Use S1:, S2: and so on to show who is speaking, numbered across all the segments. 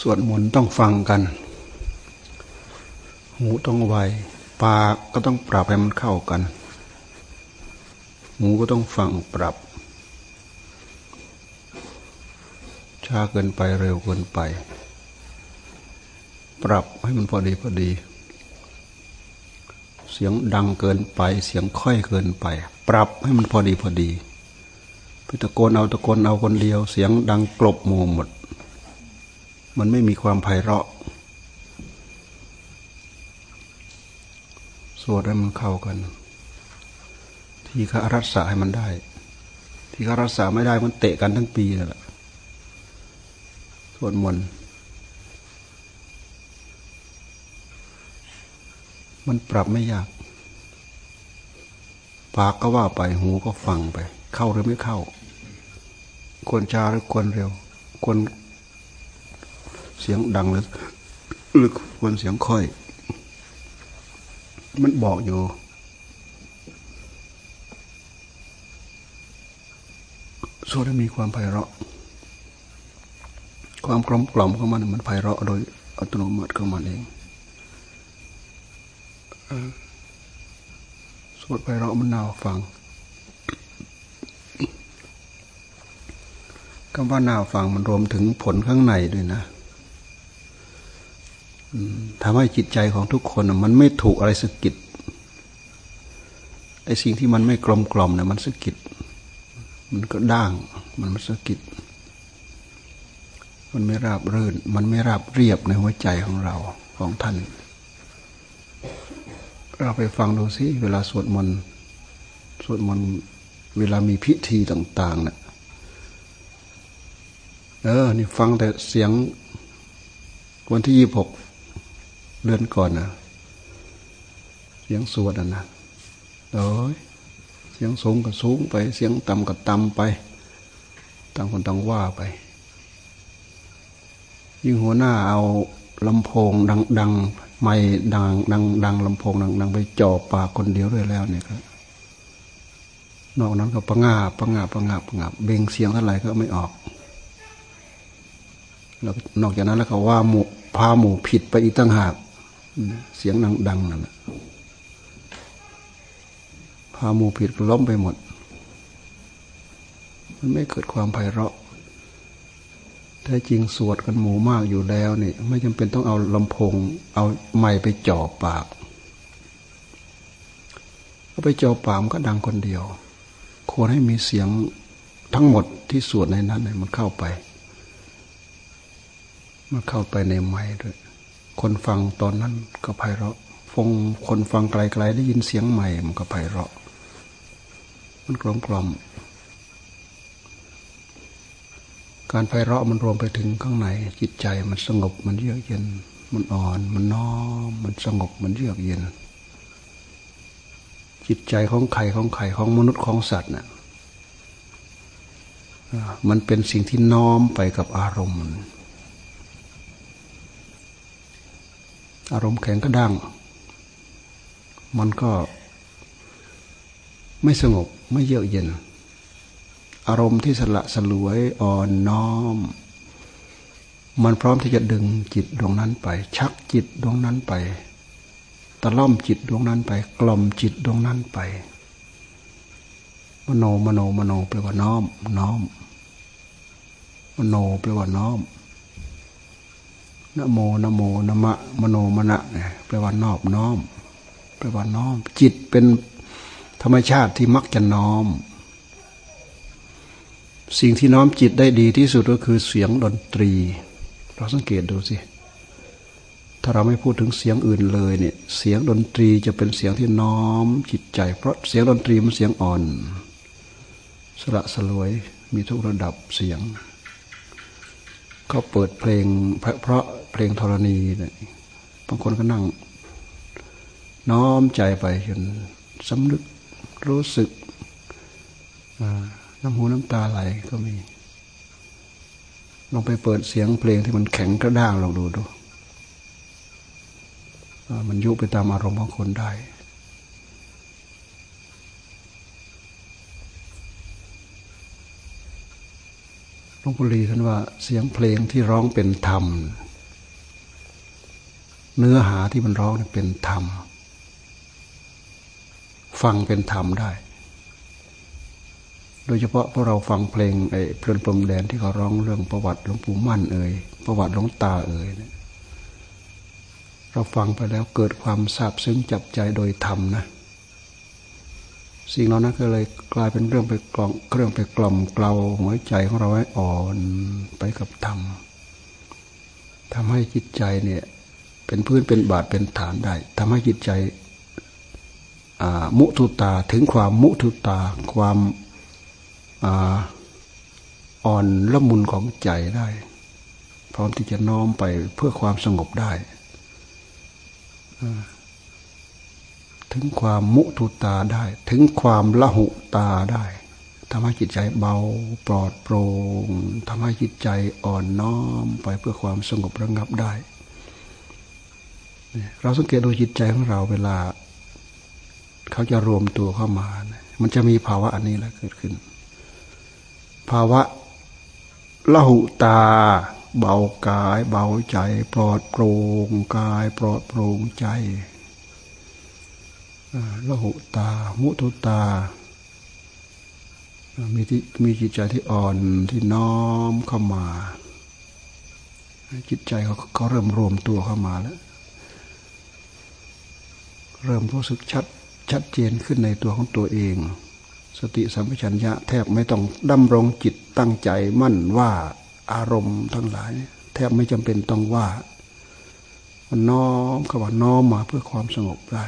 S1: สวดมนต์ต้องฟังกัน หูต้องไวปากก็ต้องปรับให้มันเข้ากัน หูก็ต้องฟังปรับ ช้าเกินไปเร็วเกินไป ปรับให้มันพอดีพอดี เสียงดังเกินไป เสียงค่อยเกินไป ปรับให้มันพอดีพอดีพิตะโกนเอาตะโกนเอาคนเดียว เสียงดังกลบหมู่หมด มันไม่มีความไพเราะ สวดให้มันเข้ากัน ที่ขารักษาให้มันได้ ที่ขารักษาไม่ได้มันเตะกันทั้งปีนั่นแหละสวดมนต์มันปรับไม่ยากปากก็ว่าไปหูก็ฟังไป เข้าหรือไม่เข้าควรช้าหรือควรเร็วควร เสียงดังหรือหรือควรเสียงค่อย มันบอกอยู่ โซด้มีความไพเราะ ความกลมกล่อมของมันมันไพเราะโดยอัตโนมัติของมันเองสวดไพเราะมันน่าฟังคำว่าน่าฟังมันรวมถึงผลข้างในด้วยนะ ทำให้จิตใจของทุกคนมันไม่ถูกอะไรสกิดไอ้สิ่งที่มันไม่กลมกล่อมเนี่ยมันสกิด มันก็ด่าง มันมันสกิด มันไม่ราบรื่น มันไม่ราบเรียบในหัวใจของเราของท่าน เราไปฟังดูสิเวลาสวดมนต์สวดมนต์เวลามีพิธีต่างๆเนะ่ยเออ นี่ฟังแต่เสียงวันที่ยี่หก เดือนก่อนนะเสียงสวดนะนะโอ้ยเสียงสูงก็สูงไป เสียงต่ำก็ต่ำไปต่างคนต่างว่าไป ยิ่งหัวหน้าเอาลำโพงดังดังไม่ดังดังดังลำโพงดังดังไปจ่อปากคนเดียวด้วยแล้วเนี่ยครับนอกนั้นก็ประงาประงาประงาประงาเบ่งเสียงเท่าไหร่ก็ไม่ออก แล้วนอกจากนั้นแล้วก็ว่าหมู่พาหมู่ผิดไปอีกตั้งหาก เสียงดังๆนั่นแหละพาหมูผิดล้มไปหมด มันไม่เกิดความไพเราะแท้จริงสวดกันหมู่มากอยู่แล้วนี่ไม่จำเป็นต้องเอาลำโพง เอาไม้ไปจ่อปากเอาไปจ่อปากมันก็ดังคนเดียว ควรให้มีเสียงทั้งหมดที่สวดในนั้นมันเข้าไป มันเข้าไปในไม้ด้วย คนฟังตอนนั้นก็ไพเราะฟงคนฟังไกลๆได้ยินเสียงใหม่มันก็ไพเราะ มันกลมกล่อม การไพเราะมันรวมไปถึงข้างในจิตใจมันสงบมันเยือกเย็น มันอ่อน มันน้อมมันสงบมันเยือกเย็น จิตใจของไข่ของไข่ของมนุษย์ของสัตว์น่ะมันเป็นสิ่งที่น้อมไปกับอารมณ์ อารมณ์แข็งก็ดังมันก็ไม่สงบไม่เยือกเย็น อารมณ์ที่สละสลวยอ่อนน้อม มันพร้อมที่จะดึงจิตดวงนั้นไป ชักจิตดวงนั้นไป ตะล่อมจิตดวงนั้นไป กล่อมจิตดวงนั้นไป มโนมโนมโนแปลว่าน้อม น้อม มโนแปลว่าน้อม นโมนโมนมะมโนมณะเนี่ยแปลว่านอบน้อมแปลว่าน้อม จิตเป็นธรรมชาติที่มักจะน้อม สิ่งที่น้อมจิตได้ดีที่สุดก็คือเสียงดนตรี เราสังเกตดูสิถ้าเราไม่พูดถึงเสียงอื่นเลยเนี่ย เสียงดนตรีจะเป็นเสียงที่น้อมจิตใจ เพราะเสียงดนตรีมันเสียงอ่อน สละสลวยมีทุกระดับเสียง เขาเปิดเพลงเพราะเพลงธรณีเนี่ยบางคนก็นั่ง น้อมใจไปจนสำนึกรู้สึกน้ำหูน้ำตาไหลก็มี ลองไปเปิดเสียงเพลงที่มันแข็งกระด้างลองดูดู มันยุไปตามอารมณ์ของคนได้ ลวงปู่ลีท่านว่าเสียงเพลงที่ร้องเป็นธรรม เนื้อหาที่มันร้องเป็นธรรม ฟังเป็นธรรมได้ โดยเฉพาะพวกเราฟังเพลงไอ้เพลินปมแดนที่เขาร้องเรื่องประวัติหลวงปู่มั่นเอ่ยประวัติหลวงตาเอ่ยเราฟังไปแล้วเกิดความซาบซึ้งจับใจโดยธรรมนะ สิ่งเหล่านั้นก็เลยกลายเป็นเรื่องไปกล่อมเครื่องไปกล่อมเกลาหัวใจของเราให้อ่อนไปกับธรรมทำให้จิตใจเนี่ย เป็นพื้นเป็นบาทเป็นฐานได้ทำให้จิตใจมุทุตาถึงความมุทุตา ความอ่อนละมุนของใจได้ พร้อมที่จะน้อมไปเพื่อความสงบได้ ถึงความมุทุตาได้ ถึงความละหุตาได้ทำให้จิตใจเบาปลอดโปร่งทำให้จิตใจอ่อนน้อมไปเพื่อความสงบระงับได้ เราสังเกตดูจิตใจของเราเวลา เขาจะรวมตัวเข้ามา มันจะมีภาวะอันนี้แหละเกิดขึ้น ภาวะละหุตา เบากาย เบาใจ ปลอดโปร่งกาย ปลอดโปร่งใจ ละหุตา มุตุตา มีที่มีจิตใจที่อ่อนที่น้อมเข้ามา จิตใจเขาเขาเริ่มรวมตัวเข้ามาแล้ว เริ่มรู้สึกชัดชัดเจนขึ้นในตัวของตัวเอง สติสัมปชัญญะแทบไม่ต้องดำรงจิตตั้งใจมั่นว่าอารมณ์ทั้งหลาย แทบไม่จำเป็นต้องว่ามันน้อมเข้ามาน้อมมาเพื่อความสงบได้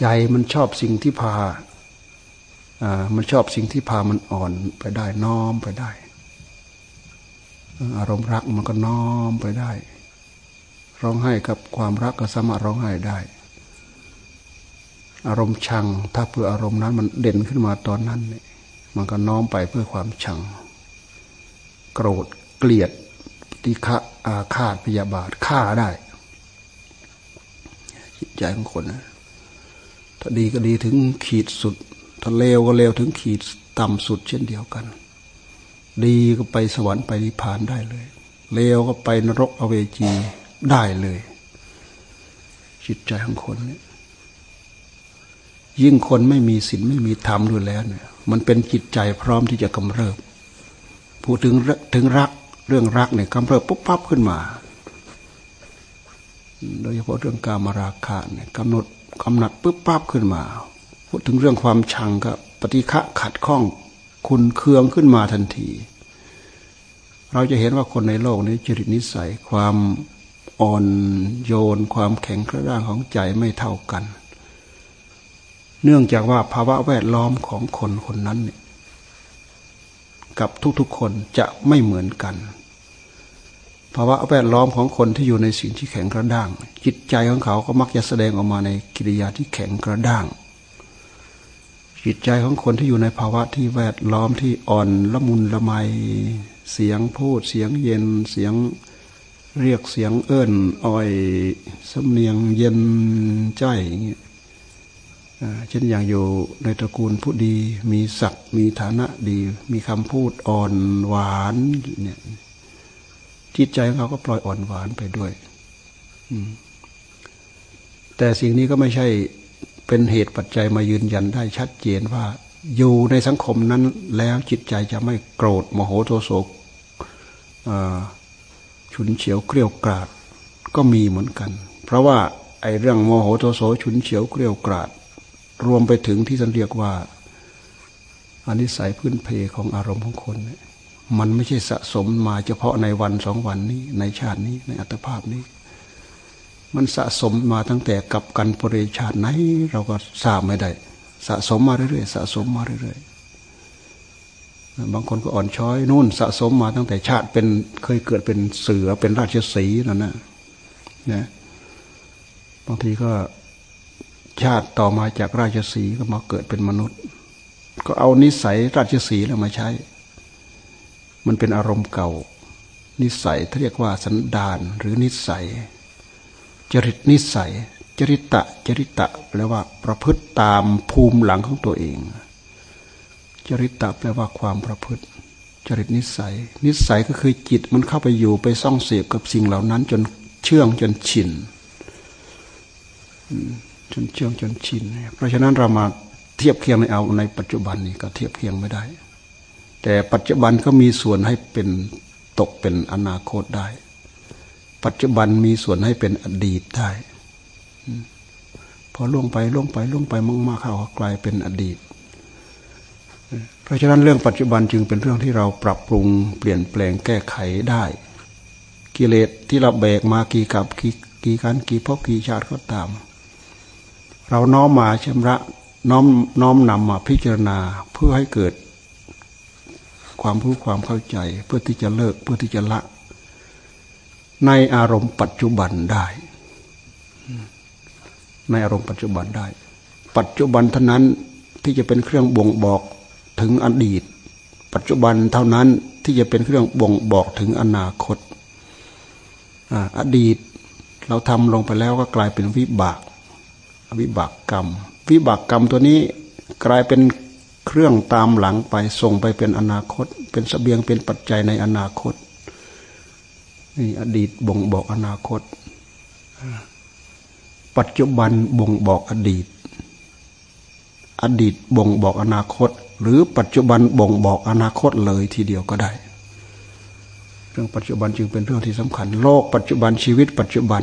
S1: ใจมันชอบสิ่งที่พาอ่ามันชอบสิ่งที่พามันอ่อนไปได้น้อมไปได้ อารมณ์รักมันก็น้อมไปได้ ร้องไห้กับความรักก็สามารถร้องไห้ได้ อารมณ์ชัง ถ้าเพื่ออารมณ์นั้นมันเด่นขึ้นมาตอนนั้นเนี่ยมันก็น้อมไปเพื่อความชัง โกรธเกลียดติฆะอาฆาตพยาบาทฆ่าได้จิตใจของคนนะ ถ้าดีก็ดีถึงขีดสุด ถ้าเลวก็เลวถึงขีดต่ำสุดเช่นเดียวกัน ดีก็ไปสวรรค์ไปนิพพานได้เลย เลวก็ไปนรกอเวจีได้เลย จิตใจของคนเนี่ยยิ่งคนไม่มีศีลไม่มีธรรมด้วยแล้วเนี่ย มันเป็นจิตใจพร้อมที่จะกำเริบพูดถึงถึงรักเรื่องรักเนี่ยกำเริบปุ๊บปั๊บขึ้นมา โดยเฉพาะเรื่องการมาราคะเนี่ยกำหนด กำหนัดปุ๊บปั๊บขึ้นมา พูดถึงเรื่องความชังก็ปฏิฆะขัดข้อง คุณเคืองขึ้นมาทันที เราจะเห็นว่าคนในโลกนี้จริตนิสัยความอ่อนโยน ความแข็งกระด้างของใจไม่เท่ากัน เนื่องจากว่าภาวะแวดล้อมของคนคนนั้นเนี่ยกับทุกๆคนจะไม่เหมือนกัน ภาวะแวดล้อมของคนที่อยู่ในสิ่งที่แข็งกระด้าง จิตใจของเขาก็มักจะแสดงออกมาในกิริยาที่แข็งกระด้าง จิตใจของคนที่อยู่ในภาวะที่แวดล้อมที่อ่อนละมุนละไมเสียงพูดเสียงเย็นเสียงเรียกเสียงเอื้อนอ่อยสำเนียงเย็นใจอย่างเงี้ยเช่นอย่างอยู่ในตระกูลผู้ดี มีศักดิ์มีฐานะดี มีคำพูดอ่อนหวานเนี่ย จิตใจของเขาก็ปล่อยอ่อนหวานไปด้วยแต่สิ่งนี้ก็ไม่ใช่เป็นเหตุปัจจัยมายืนยันได้ชัดเจนว่า อยู่ในสังคมนั้นแล้วจิตใจจะไม่โกรธโมโหโทโสฉุนเฉียวเกลียวกราด ก็มีเหมือนกัน เพราะว่าไอ้เรื่องโมโหโทโสฉุนเฉียวเกลียวกราด รวมไปถึงที่ท่านเรียกว่าอนิสัยพื้นเพของอารมณ์ของคนเนี่ย มันไม่ใช่สะสมมาเฉพาะในวันสองวันนี้ ในชาตินี้ในอัตภาพนี้ มันสะสมมาตั้งแต่กับกันปริชาติไหน เราก็ทราบไม่ได้ สะสมมาเรื่อยๆสะสมมาเรื่อยๆบางคนก็อ่อนช้อยนู่นสะสมมาตั้งแต่ชาติเป็นเคยเกิดเป็นเสือเป็นราชสีนั่นนะนะบางทีก็ชาติต่อมาจากราชสีก็มาเกิดเป็นมนุษย์ ก็เอานิสัยราชสีแล้วมาใช้ มันเป็นอารมณ์เก่า นิสัยเรียกว่าสันดานหรือนิสัย จริตนิสัย จริตะจริตะแปลว่าประพฤติตามภูมิหลังของตัวเอง จริตะแปลว่าความประพฤติจจริตนิสัย นิสัยก็คือจิตมันเข้าไปอยู่ไปซ่องเสพกับสิ่งเหล่านั้น จนเชื่องจนชินจนเชื่องจนชิน เพราะฉะนั้นเรามาเทียบเคียงในเอาในปัจจุบันนี้ก็เทียบเคียงไม่ได้ แต่ปัจจุบันก็มีส่วนให้เป็นตกเป็นอนาคตได้ ปัจจุบันมีส่วนให้เป็นอดีตได้พอล่วงไปล่วงไปล่วงไปมากๆเข้ากลายเป็นอดีต เพราะฉะนั้นเรื่องปัจจุบันจึงเป็นเรื่องที่เราปรับปรุงเปลี่ยนแปลงแก้ไขได้ กิเลสที่เราแบกมากี่กับกี่กี่การกี่พบกี่ชาติก็ตาม เราน้อมมาชำระน้อมน้อมนำมาพิจารณาเพื่อให้เกิด ความรู้ความเข้าใจ เพื่อที่จะเลิกเพื่อที่จะละ ในอารมณ์ปัจจุบันได้ ในอารมณ์ปัจจุบันได้ ปัจจุบันเท่านั้นที่จะเป็นเครื่องบ่งบอกถึงอดีต ปัจจุบันเท่านั้นที่จะเป็นเครื่องบ่งบอกถึงอนาคตอดีตเราทำลงไปแล้วก็กลายเป็นวิบากวิบากกรรม วิบากกรรมตัวนี้กลายเป็น เครื่องตามหลังไปส่งไปเป็นอนาคต เป็นสเสบียงเป็นปัจจัยในอนาคตนี่อดีตบ่งบอกอนาคต ปัจจุบันบ่งบอกอดีต อดีตบ่งบอกอนาคต หรือปัจจุบันบ่งบอกอนาคตเลยทีเดียวก็ได้ เรื่องปัจจุบันจึงเป็นเรื่องที่สำคัญ โลกปัจจุบันชีวิต ปัจจุบัน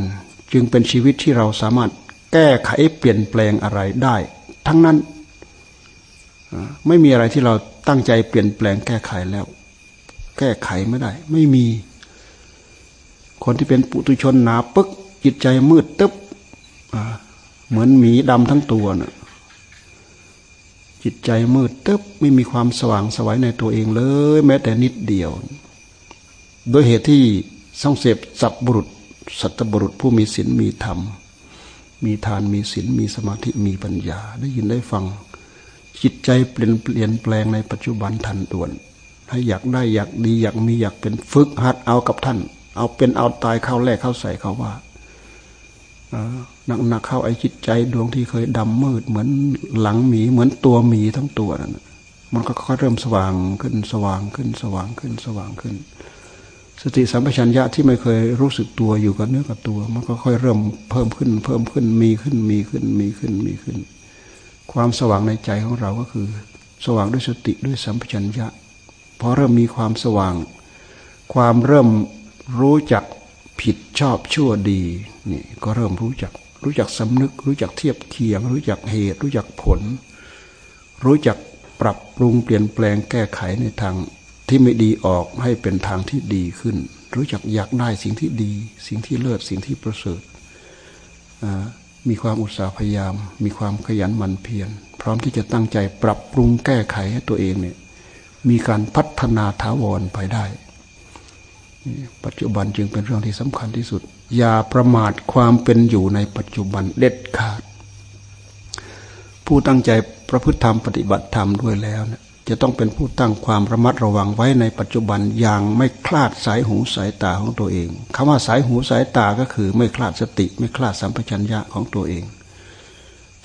S1: จึงเป็นชีวิตที่เราสามารถแก้ไขเปลี่ยนแปลงอะไรได้ ทั้งนั้น ไม่มีอะไรที่เราตั้งใจเปลี่ยนแปลงแก้ไขแล้ว แก้ไขไม่ได้ ไม่มี คนที่เป็นปุถุชนหนาปึ๊กจิตใจมืดตึ๊บเหมือนหมีดำทั้งตัวนะ่ะจิตใจมืดตึ๊บไม่มีความสว่างสวัยในตัวเองเลย แม้แต่นิดเดียว โดยเหตุที่ส่องเสพสับบุรุษ สัตบุรุษผู้มีศีลมีธรรม มีทานมีศีลมีสมาธิมีปัญญา ได้ยินได้ฟัง จิตใจเปลี่ยนเปลี่ยนแปลงในปัจจุบันทันด่วนให้อยากได้อยากดีอยากมีอยากเป็นฝึกหัดเอากับท่าน เอาเป็นเอาตายเข้าแรกเข้าใส่เขาว่าหนักหนักเข้าไอ้จิตใจดวงที่เคยดำมืด เหมือนหลังหมีเหมือนตัวหมีทั้งตัวนั่นมันก็ค่อยเริ่มสว่างขึ้นสว่างขึ้นสว่างขึ้นสว่างขึ้น สติสัมปชัญญะที่ไม่เคยรู้สึกตัวอยู่กับเนื้อกับตัว มันก็ค่อยเริ่มเพิ่มขึ้น เพิ่มขึ้นมีขึ้นมีขึ้นมีขึ้นมีขึ้น ความสว่างในใจของเราก็คือ สว่างด้วยสติด้วยสัมปชัญญะพอเริ่มมีความสว่าง ความเริ่มรู้จักผิดชอบชั่วดีนี่ก็เริ่มรู้จัก รู้จักสำนึก รู้จักเทียบเคียง รู้จักเหตุ รู้จักผล รู้จักปรับปรุงเปลี่ยนแปลงแก้ไขในทางที่ไม่ดีออกให้เป็นทางที่ดีขึ้น รู้จักอยากได้สิ่งที่ดี สิ่งที่เลิศสิ่งที่ประเสริฐ มีความอุตสาห์พยายาม มีความขยันหมั่นเพียรพร้อมที่จะตั้งใจปรับปรุงแก้ไขให้ตัวเองเนี่ยมีการพัฒนาถาวรไปได้ ปัจจุบันจึงเป็นเรื่องที่สำคัญที่สุด อย่าประมาทความเป็นอยู่ในปัจจุบันเด็ดขาด ผู้ตั้งใจประพฤติธรรมปฏิบัติธรรมด้วยแล้วนะ จะต้องเป็นผู้ตั้งความระมัดระวังไว้ในปัจจุบันอย่างไม่คลาดสายหูสายตาของตัวเองคำว่าสายหูสายตาก็คือไม่คลาดสติ ไม่คลาดสัมปชัญญะของตัวเอง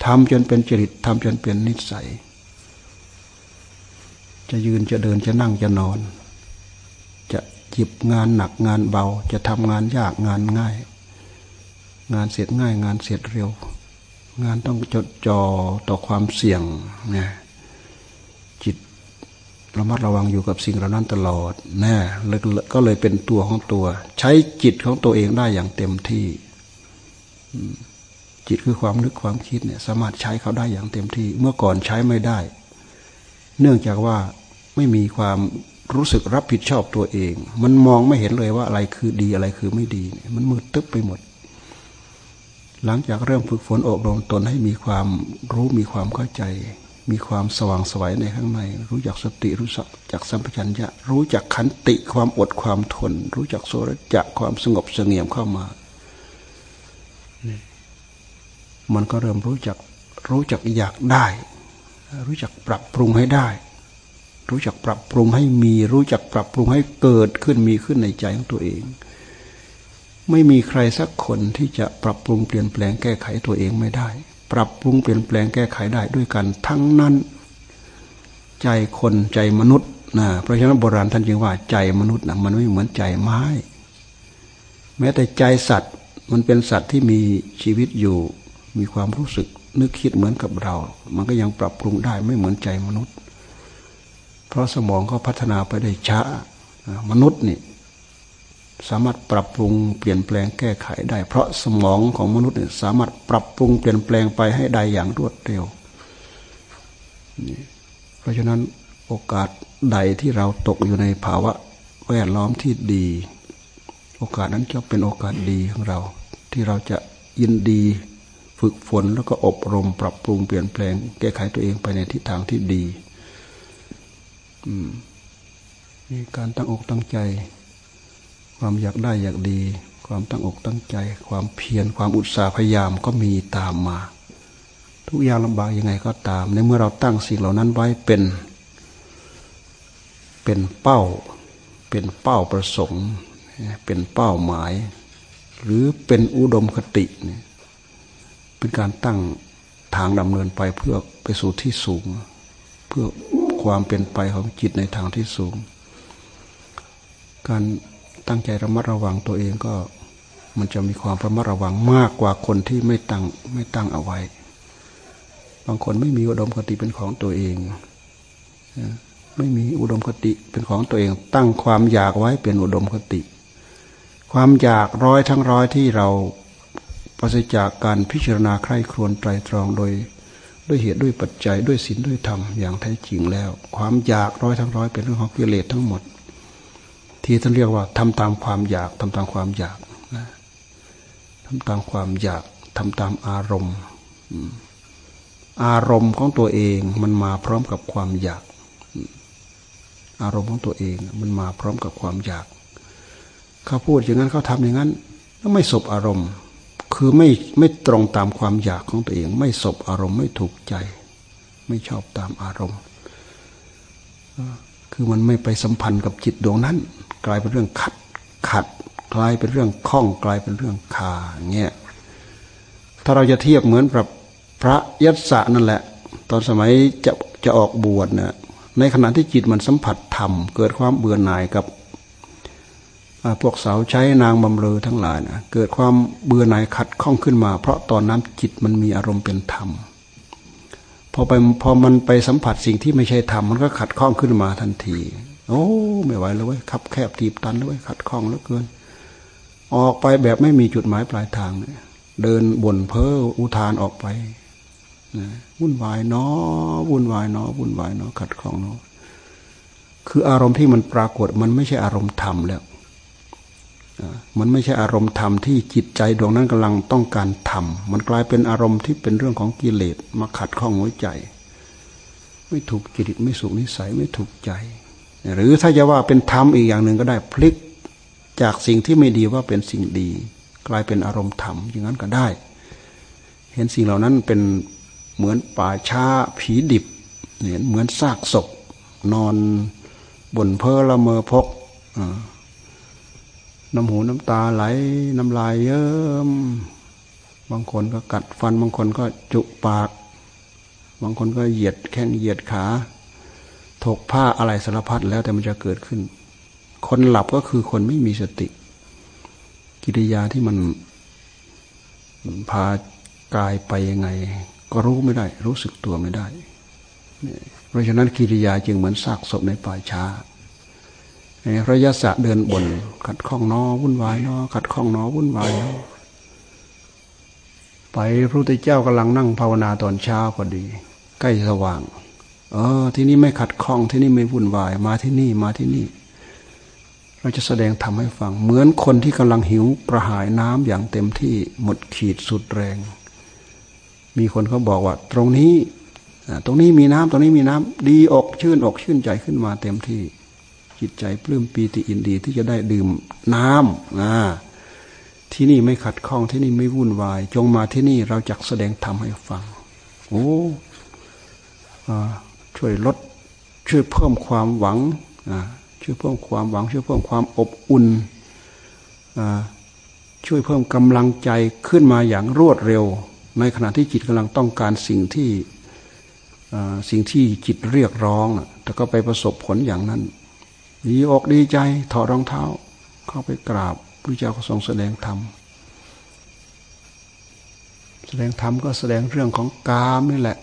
S1: ทำจนเป็นจริตทำจนเป็นนิสัย จะยืนจะเดินจะนั่งจะนอนหยิบงานหนักงานเบา จะทำงานยากงานง่าย งานเสร็จง่ายงานเสร็จเร็ว งานต้องจดจ่อต่อความเสี่ยงนะ ระมัดระวังอยู่กับสิ่งเหล่านั้นตลอดแน่ก็เลยเป็นตัวของตัว ใช้จิตของตัวเองได้อย่างเต็มที่ จิตคือความนึกความคิดเนี่ยสามารถใช้เขาได้อย่างเต็มที่ เมื่อก่อนใช้ไม่ได้ เนื่องจากว่าไม่มีความรู้สึกรับผิดชอบตัวเอง มันมองไม่เห็นเลยว่าอะไรคือดีอะไรคือไม่ดี มันมืดตึ๊บไปหมด หลังจากเริ่มฝึกฝนอบรมตนให้มีความรู้มีความเข้าใจ มีความสว่างสวัยในข้างใน รู้จักสติรู้จักสัมปชัญญะ รู้จักขันติความอดความทน รู้จักโสรจะความสงบเสงี่ยมเข้ามา มันก็เริ่มรู้จักรู้จักอยากได้ รู้จักปรับปรุงให้ได้ รู้จักปรับปรุงให้มี รู้จักปรับปรุงให้เกิดขึ้นมีขึ้นในใจของตัวเอง ไม่มีใครสักคนที่จะปรับปรุงเปลี่ยนแปลงแก้ไขตัวเองไม่ได้ ปรับปรุงเปลี่ยนแปลงแก้ไขได้ด้วยกันทั้งนั้น ใจคนใจมนุษย์นะเพราะฉะนั้นโบราณท่านจึงว่าใจมนุษย์นะมันไม่เหมือนใจไม้ แม้แต่ใจสัตว์มันเป็นสัตว์ที่มีชีวิตอยู่ มีความรู้สึกนึกคิดเหมือนกับเรา มันก็ยังปรับปรุงได้ไม่เหมือนใจมนุษย์ เพราะสมองก็พัฒนาไปได้ช้ามนุษย์นี่ สามารถปรับปรุงเปลี่ยนแปลงแก้ไขได้ เพราะสมองของมนุษย์สามารถปรับปรุงเปลี่ยนแปลงไปให้ได้อย่างรวดเร็ว เพราะฉะนั้นโอกาสใดที่เราตกอยู่ในภาวะแวดล้อมที่ดี โอกาสนั้นจะเป็นโอกาสดีของเรา ที่เราจะยินดีฝึกฝนแล้วก็อบรมปรับปรุงเปลี่ยนแปลง แก้ไขตัวเองไปในทิศทางที่ดีมีการตั้งอกตั้งใจ ความอยากได้อยากดี ความตั้งอกตั้งใจ ความเพียรความอุตสาห์พยายามก็มีตามมา ทุกอย่างลำบากยังไงก็ตาม ในเมื่อเราตั้งสิ่งเหล่านั้นไว้เป็น เป็นเป้า เป็นเป้าประสงค์ เป็นเป้าหมาย หรือเป็นอุดมคติเป็นการตั้งทางดำเนินไปเพื่อไปสู่ที่สูง เพื่อความเป็นไปของจิตในทางที่สูง การ ตั้งใจระมัดระวังตัวเองก็มันจะมีความระมัดระวังมากกว่าคนที่ไม่ตั้งไม่ตั้งเอาไว้ บางคนไม่มีอุดมคติเป็นของตัวเอง ไม่มีอุดมคติเป็นของตัวเอง ตั้งความอยากไว้เป็นอุดมคติ ความอยากร้อยทั้งร้อยที่เราปราศจากการพิจารณาใคร่ครวญไตรตรองโดย ด้วยเหตุด้วยปัจจัยด้วยศีลด้วยธรรมอย่างแท้จริงแล้ว ความอยากร้อยทั้งร้อยเป็นเรื่องของกิเลสทั้งหมด ที่ท่านเรียกว่าทำตามความอยากทำตามความอยากนะทำตามความอยากทำตามอารมณ์ อารมณ์ของตัวเองมันมาพร้อมกับความอยาก อารมณ์ของตัวเองมันมาพร้อมกับความอยาก เขาพูดอย่างนั้นเขาทำอย่างนั้นแล้วไม่สบอารมณ์ คือไม่ไม่ตรงตามความอยากของตัวเอง ไม่สบอารมณ์ไม่ถูกใจ ไม่ชอบตามอารมณ์ คือมันไม่ไปสัมพันธ์กับจิตดวงนั้น กลายเป็นเรื่องขัดขัด กลายเป็นเรื่องคล้องกลายเป็นเรื่องคาเงี้ยถ้าเราจะเทียบเหมือนกับพระยัสะนั่นแหละ ตอนสมัยจะจะออกบวชเนี่ยในขณะที่จิตมันสัมผัสธรรม เกิดความเบื่อหน่ายกับพวกสาวใช้นางบำเรอทั้งหลายนะเกิดความเบื่อหน่ายขัดข้องขึ้นมา เพราะตอนนั้นจิตมันมีอารมณ์เป็นธรรม อไปพอมันไปสัมผัสสิ่งที่ไม่ใช่ธรรมมันก็ขัดข้องขึ้นมาทันที โอ้ไม่ไหวแล้วเว้ยขับแคบทีบตันแล้วเว้ยขัดข้องแล้วเกิน ออกไปแบบไม่มีจุดหมายปลายทางเนี่ยเดินบ่นเพ้ออุทานออกไปวุ่นวายเนาะวุ่นวายเนาะวุ่นวายเนาะขัดข้องเนาะคืออารมณ์ที่มันปรากฏมันไม่ใช่อารมณ์ธรรมแล้ว มันไม่ใช่อารมณ์ธรรมที่จิตใจดวงนั้นกำลังต้องการทำมันกลายเป็นอารมณ์ที่เป็นเรื่องของกิเลสมาขัดข้องหัวใจ ไม่ถูกจริตไม่สุขนิสัยไม่ถูกใจ หรือถ้าจะว่าเป็นธรรมอีกอย่างหนึ่งก็ได้พลิกจากสิ่งที่ไม่ดีว่าเป็นสิ่งดี กลายเป็นอารมณ์ธรรมอย่างนั้นก็ได้ เห็นสิ่งเหล่านั้นเป็นเหมือนป่าช้าผีดิบเนี่ยเหมือนซากศพนอนบนเพอละเมอพก น้ำหูน้ำตาไหล น้ำลายเยิ้ม บางคนก็กัดฟัน บางคนก็จุปาก บางคนก็เหยียดแข้งเหยียดขา ถกผ้าอะไรสารพัดแล้วแต่มันจะเกิดขึ้น คนหลับก็คือคนไม่มีสติ กิริยาที่มันพากายไปยังไง ก็รู้ไม่ได้ รู้สึกตัวไม่ได้ เพราะฉะนั้นกิริยาจึงเหมือนซากศพในป่าช้า ระยะสะเดินบน ขัดข้องนอวุ่นวายนอขัดข้องนอวุ่นวายนอไปพระพุทธเจ้ากำลังนั่งภาวนาตอนเช้าพอดี ใกล้สว่าง เออ ที่นี่ไม่ขัดข้องที่นี่ไม่วุ่นวาย มาที่นี่มาที่นี่ เราจะแสดงทำให้ฟัง เหมือนคนที่กำลังหิวกระหายน้ำอย่างเต็มที่หมดขีดสุดแรง มีคนเขาบอกว่า ตรงนี้ตรงนี้มีน้ำตรงนี้มีน้ำดีอกชื่นอกชื่นใจขึ้นมาเต็มที่ จิตใจปลื้มปีติอินดีที่จะได้ดื่มน้ำอ่าที่นี่ไม่ขัดข้องที่นี่ไม่วุ่นวาย จงมาที่นี่เราจักแสดงธรรมให้ฟัง โอ้ช่วยลดช่วยเพิ่มความหวังช่วยเพิ่มความหวัง ช่วยเพิ่มความอบอุ่นช่วยเพิ่มกำลังใจขึ้นมาอย่างรวดเร็ว ในขณะที่จิตกำลังต้องการสิ่งที่สิ่งที่จิตเรียกร้องแต่ก็ไปประสบผลอย่างนั้น ดีอกดีใจถอดรองเท้า เข้าไปกราบพระเจ้าก็ทรงแสดงธรรมแสดงธรรมก็แสดงเรื่องของกามนี่แหละ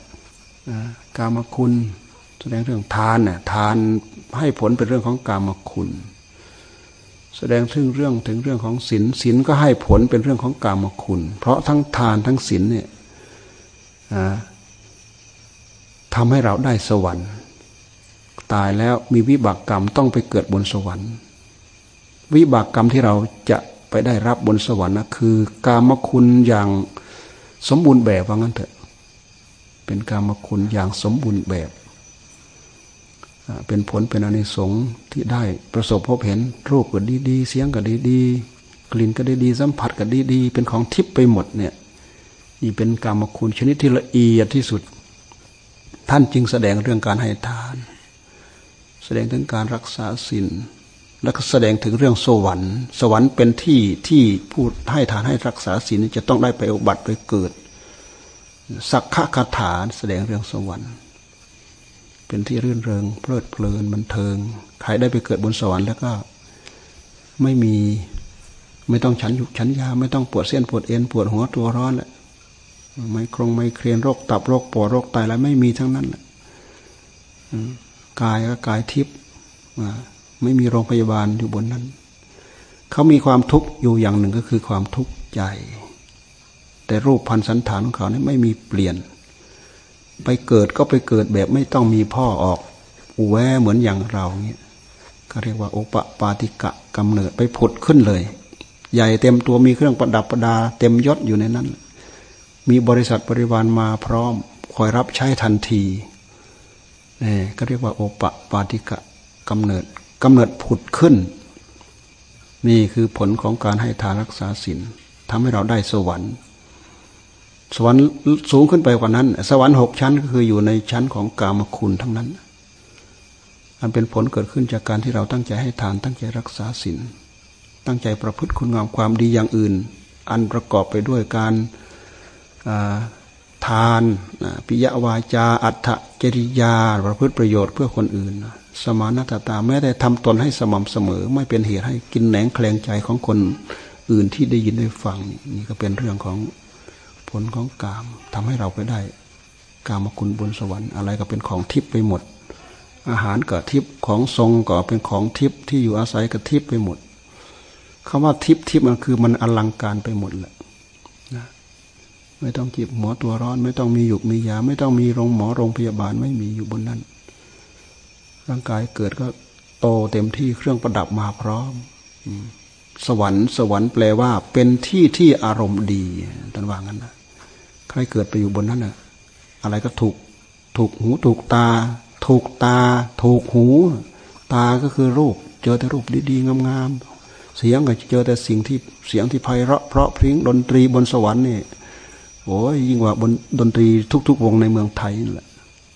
S1: กามคุณ แสดงเรื่องทานเนี่ยทานให้ผลเป็นเรื่องของกามคุณ แสดงถึงเรื่องถึงเรื่องของศีลศีลก็ให้ผลเป็นเรื่องของกามคุณ เพราะทั้งทานทั้งศีลเนี่ยทำให้เราได้สวรรค์ ตายแล้วมีวิบากกรรมต้องไปเกิดบนสวรรค์ วิบากกรรมที่เราจะไปได้รับบนสวรรค์นะคือกามคุณอย่างสมบูรณ์แบบว่างั้นเถอะ เป็นกามคุณอย่างสมบูรณ์แบบ เป็นผลเป็นอนิสงส์ที่ได้ประสบพบเห็นรูปก็ดีๆ เสียงก็ดีๆ กลิ่นก็ดีๆ สัมผัสก็ดีๆ เป็นของทิพย์ไปหมดเนี่ยนี่เป็นกามคุณชนิดที่ละเอียดที่สุด ท่านจึงแสดงเรื่องการให้ทาน แสดงถึงการรักษาศีลแล้วก็แสดงถึงเรื่องสวรรค์ สวรรค์เป็นที่ที่พูดให้ทานให้รักษาศีลจะต้องได้ไปอุบัติไปเกิด สักขะคาถาแสดงเรื่องสวรรค์ เป็นที่รื่นเริงเพลิดเพลินบันเทิงใครได้ไปเกิดบนสวรรค์แล้วก็ไม่มีไม่ต้องฉันยุกฉันยา ไม่ต้องปวดเส้นปวดเอ็นปวดหัวตัวร้อนแหละไม่ครงไม่เครียนโรคตับโรคปอดโรคไตอะไรไม่มีทั้งนั้นแหละ กายก็กายทิพย์ไม่มีโรงพยาบาลอยู่บนนั้น เขามีความทุกข์อยู่อย่างหนึ่งก็คือความทุกข์ใจ แต่รูปพันสันฐานของเขานี่ไม่มีเปลี่ยน ไปเกิดก็ไปเกิดแบบไม่ต้องมีพ่อออกอูแวเหมือนอย่างเราเนี่ยก็เรียกว่าโอปปาติกะกำเนิดไปผุดขึ้นเลย ใหญ่เต็มตัวมีเครื่องประดับประดา เต็มยศอยู่ในนั้น มีบริษัทบริวารมาพร้อม คอยรับใช้ทันที นี่ก็เรียกว่าโอปะปาติกะกำเนิดกำเนิดผุดขึ้น นี่คือผลของการให้ทานรักษาศีลทำให้เราได้สวรรค์ สวรรค์สูงขึ้นไปกว่านั้น สวรรค์หกชั้นก็คืออยู่ในชั้นของกามคุณทั้งนั้น อันเป็นผลเกิดขึ้นจากการที่เราตั้งใจให้ทาน ตั้งใจรักษาศีลตั้งใจประพฤติคุณงามความดีอย่างอื่น อันประกอบไปด้วยการ ทานปิยวาจา อัตถจริยา ประพฤติประโยชน์เพื่อคนอื่น สมานัตตาแม้แต่ทำตนให้สม่ำเสมอ ไม่เป็นเหตุให้กินแหนงแคลงใจของคนอื่นที่ได้ยินได้ฟัง นี่ก็เป็นเรื่องของผลของกามทำให้เราไปได้ กามคุณบนสวรรค์อะไรก็เป็นของทิพย์ไปหมด อาหารก็ทิพย์ของทรงก็เป็นของทิพย์ที่อยู่อาศัยก็ทิพย์ไปหมดคำว่าทิพย์ทิพย์มันคือมันอลังการไปหมดแหละ ไม่ต้องจีบหัวตัวร้อน ไม่ต้องมีหยุกมียา ไม่ต้องมีโรงหมอโรงพยาบาลไม่มีอยู่บนนั้น ร่างกายเกิดก็โตเต็มที่เครื่องประดับมาพร้อมสวรรค์ สวรรค์แปลว่า เป็นที่ที่อารมณ์ดีท่านว่างั้นนะใครเกิดไปอยู่บนนั้นน่ะอะไรก็ถูกถูกหูถูกตา ถูกตา ถูกหู ตาก็คือรูป เจอแต่รูปดีๆงามๆเสียงก็เจอแต่สิ่งที่เสียงที่ไพเราะเพราะพริ้งดนตรีบนสวรรค์นี่ โอ้ยยิ่งกว่าบนดนตรีทุก ๆ วงในเมืองไทยนี่แหละ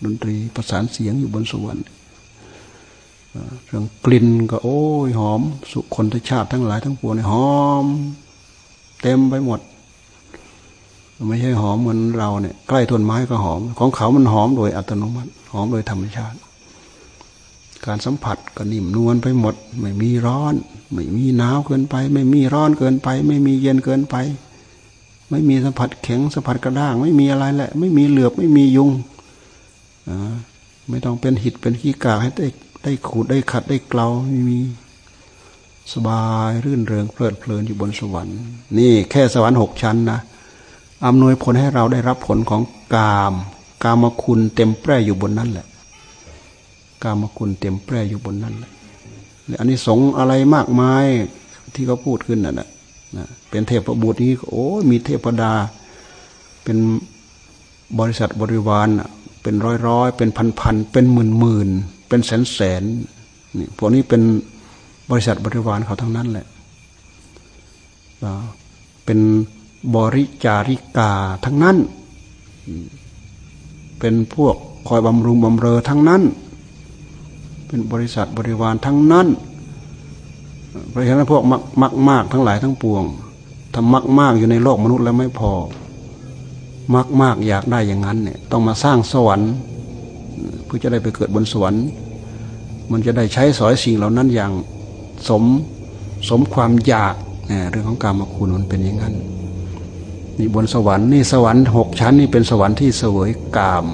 S1: ดนตรีประสานเสียงอยู่บนสวรรค์เรื่องกลิ่นก็โอ้ยหอม สุคนทชาติทั้งหลายทั้งปวงหอม เต็มไปหมด ไม่ใช่หอมเหมือนเราเนี่ย ใกล้ต้นไม้ก็หอม ของเขามันหอมโดยอัตโนมัติ หอมโดยธรรมชาติ การสัมผัสก็นิ่มนวลไปหมด ไม่มีร้อน ไม่มีหนาวเกินไป ไม่มีร้อนเกินไป ไม่มีเย็นเกินไป ไม่มีสัมผัสแข็งสัมผัสกระด้าง ไม่มีอะไรแหละ ไม่มีเหลือบไม่มียุงไม่ต้องเป็นหิดเป็นขี้กากให้ได้ได้ขูดได้ขัดได้เกลาไม่มีสบายรื่นเริงเพลิดเพลินอยู่บนสวรรค์ นี่แค่สวรรค์หกชั้นนะอำนวยผลให้เราได้รับผลของกาม กามคุณเต็มแปร่อยู่บนนั้นแหละ กามคุณเต็มแปร่อยู่บนนั้นแหละอันนี้สงอะไรมากมายที่เขาพูดขึ้นน่ะนะ เป็นเทพบุตรนี้โอ้มีเทพดา เป็นบริษัทบริวารเป็นร้อยร้อยเป็นพันพันเป็นหมื่นหมื่นเป็นแสนแสนนี่พวกนี้เป็นบริษัทบริวารเขาทั้งนั้นแหละเป็นบริจาริกาทั้งนั้น เป็นพวกคอยบำรุงบำเรอทั้งนั้น เป็นบริษัทบริวารทั้งนั้น เพราะฉะนั้นพวกมักมักมากทั้งหลายทั้งปวงทำมักมากอยู่ในโลกมนุษย์แล้วไม่พอ มักมากอยากได้อย่างนั้นเนี่ยต้องมาสร้างสวรรค์เพื่อจะได้ไปเกิดบนสวรรค์ มันจะได้ใช้สอยสิ่งเหล่านั้นอย่างสมสมความอยากเรื่องของกรรมคุณมันเป็นอย่างนั้นนี่บนสวรรค์นี่สวรรค์หกชั้นนี่เป็นสวรรค์ที่เสวยกาม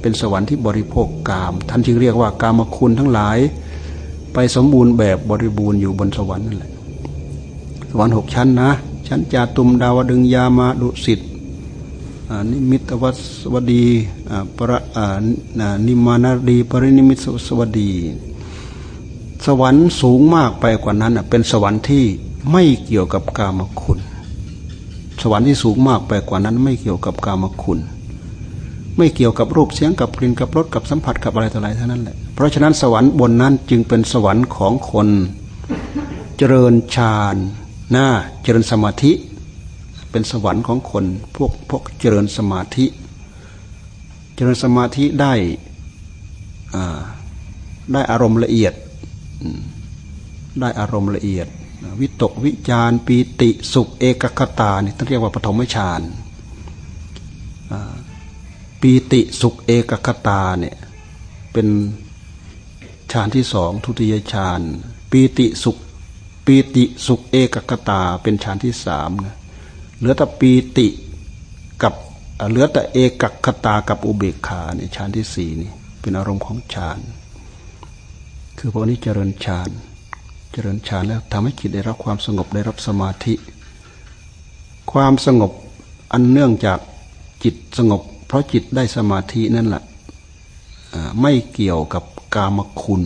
S1: เป็นสวรรค์ที่บริโภคกาม ท่านจึงเรียกว่ากามคุณทั้งหลาย ไปสมบูรณ์แบบบริบูรณ์อยู่บนสวรรค์นั่นแหละสวรรค์หกชั้นนะ ชั้นจาตุมดาวดึงยามาดุสิตนิมิตวัสวดีประนิมานาดีปรินิมิตสวดี สวรรค์สูงมากไปกว่านั้นเป็นสวรรค์ที่ไม่เกี่ยวกับกามคุณ สวรรค์ที่สูงมากไปกว่านั้น ไม่เกี่ยวกับกามคุณ ไม่เกี่ยวกับรูปเสียงกับกลิ่นกับรสกับสัมผัสกับอะไรต่ออะไรเท่านั้นแหละ เพราะฉะนั้นสวรรค์บนนั้นจึงเป็นสวรรค์ของคน เจริญฌานหน้าเจริญสมาธิ เป็นสวรรค์ของคนพวกพวกเจริญสมาธิ เจริญสมาธิได้ได้อารมณ์ละเอียด ได้อารมณ์ละเอียด วิตกวิจารปีติสุขเอกคตานี่ต้องเรียกว่าปฐมฌานปีติสุขเอกคตาเนี่ยเป็น ฌานที่สองทุติยฌานปีติสุขปีติสุขเอกคตาเป็นฌานที่สามนะเหลือแต่ปีติกับเหลือแต่เอกคตากับอุเบกขาเนี่ยฌานที่สี่นี่เป็นอารมณ์ของฌานคือพวกนี้เจริญฌานเจริญฌานแล้วทำให้จิตได้รับความสงบได้รับสมาธิ ความสงบอันเนื่องจากจิตสงบ เพราะจิตได้สมาธินั่นแหละไม่เกี่ยวกับ กามคุณ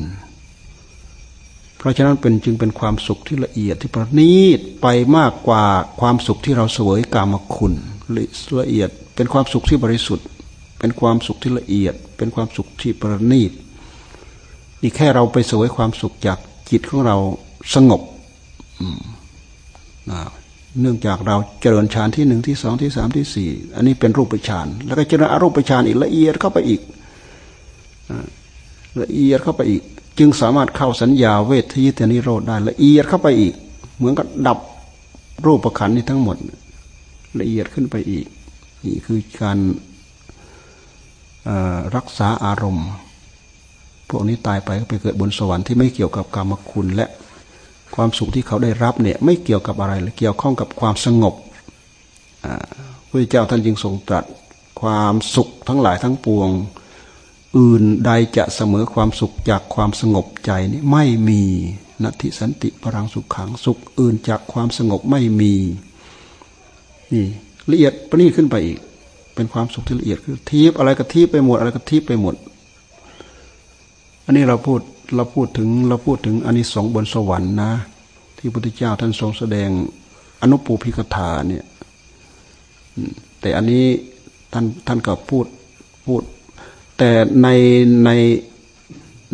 S1: เพราะฉะนั้นเป็นจึงเป็นความสุขที่ละเอียดที่ประณีตไปมากกว่าความสุขที่เราเสวยกามคุณละเอียด เป็นความสุขที่บริสุทธิ์ เป็นความสุขที่ละเอียด เป็นความสุขที่ประณีตนี่แค่เราไปเสวยความสุขจากจิตของเราสงบเนื่องจากเราเจริญฌานที่หนึ่งที่สองที่สามที่สี่อันนี้เป็นรูปฌานแล้วก็เจริญอรูปฌานอีกละเอียดเข้าไปอีก ละเอียดเข้าไปอีก จึงสามารถเข้าสัญญาเวทยิตนิโรธได้ละเอียดเข้าไปอีก เหมือนกับดับรูปประคันนี้ทั้งหมด ละเอียดขึ้นไปอีก นี่คือการรักษาอารมณ์ พวกนี้ตายไปก็ไปเกิดบนสวรรค์ที่ไม่เกี่ยวกับกรรมคุณและความสุขที่เขาได้รับเนี่ยไม่เกี่ยวกับอะไรเลยเกี่ยวข้องกับความสงบพระเจ้าท่านจึงทรงตรัสความสุขทั้งหลายทั้งปวง อื่นใดจะเสมอความสุขจากความสงบใจนี่ไม่มีนัตติสันติพลังสุขขังสุขอื่นจากความสงบไม่มีนี่ละเอียดประณีตขึ้นไปอีก เป็นความสุขที่ละเอียดคือทีบอะไรก็ทีบไปหมดอะไรก็ทีบไปหมด อันนี้เราพูดเราพูดถึงเราพูดถึงอันนี้สองบนสวรรค์นะ ที่พระพุทธเจ้าท่านทรงแสดงอนุปูพิกถาเนี่ยแต่อันนี้ท่านท่านก็พูดพูด แต่ในใน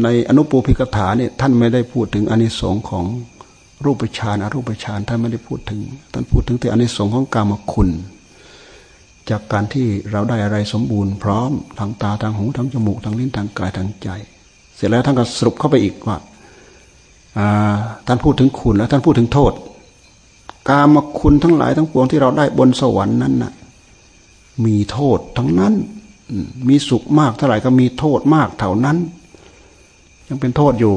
S1: ในอนุปูพิกถาเนี่ยท่านไม่ได้พูดถึงอนิสงค์ของรูปฌานอรูปฌานท่านไม่ได้พูดถึง ท่านพูดถึงแต่อนิสงค์ของกามคุณ จากการที่เราได้อะไรสมบูรณ์พร้อมทางตาทางหูทางจมูกทางลิ้นทางกายทางใจ เสร็จแล้วท่านก็สรุปเข้าไปอีกว่าท่านพูดถึงคุณแล้วท่านพูดถึงโทษ กามคุณทั้งหลายทั้งปวงที่เราได้บนสวรรค์นั้นน่ะมีโทษทั้งนั้น มีสุขมากเท่าไหร่ก็มีโทษมากเท่านั้น ยังเป็นโทษอยู่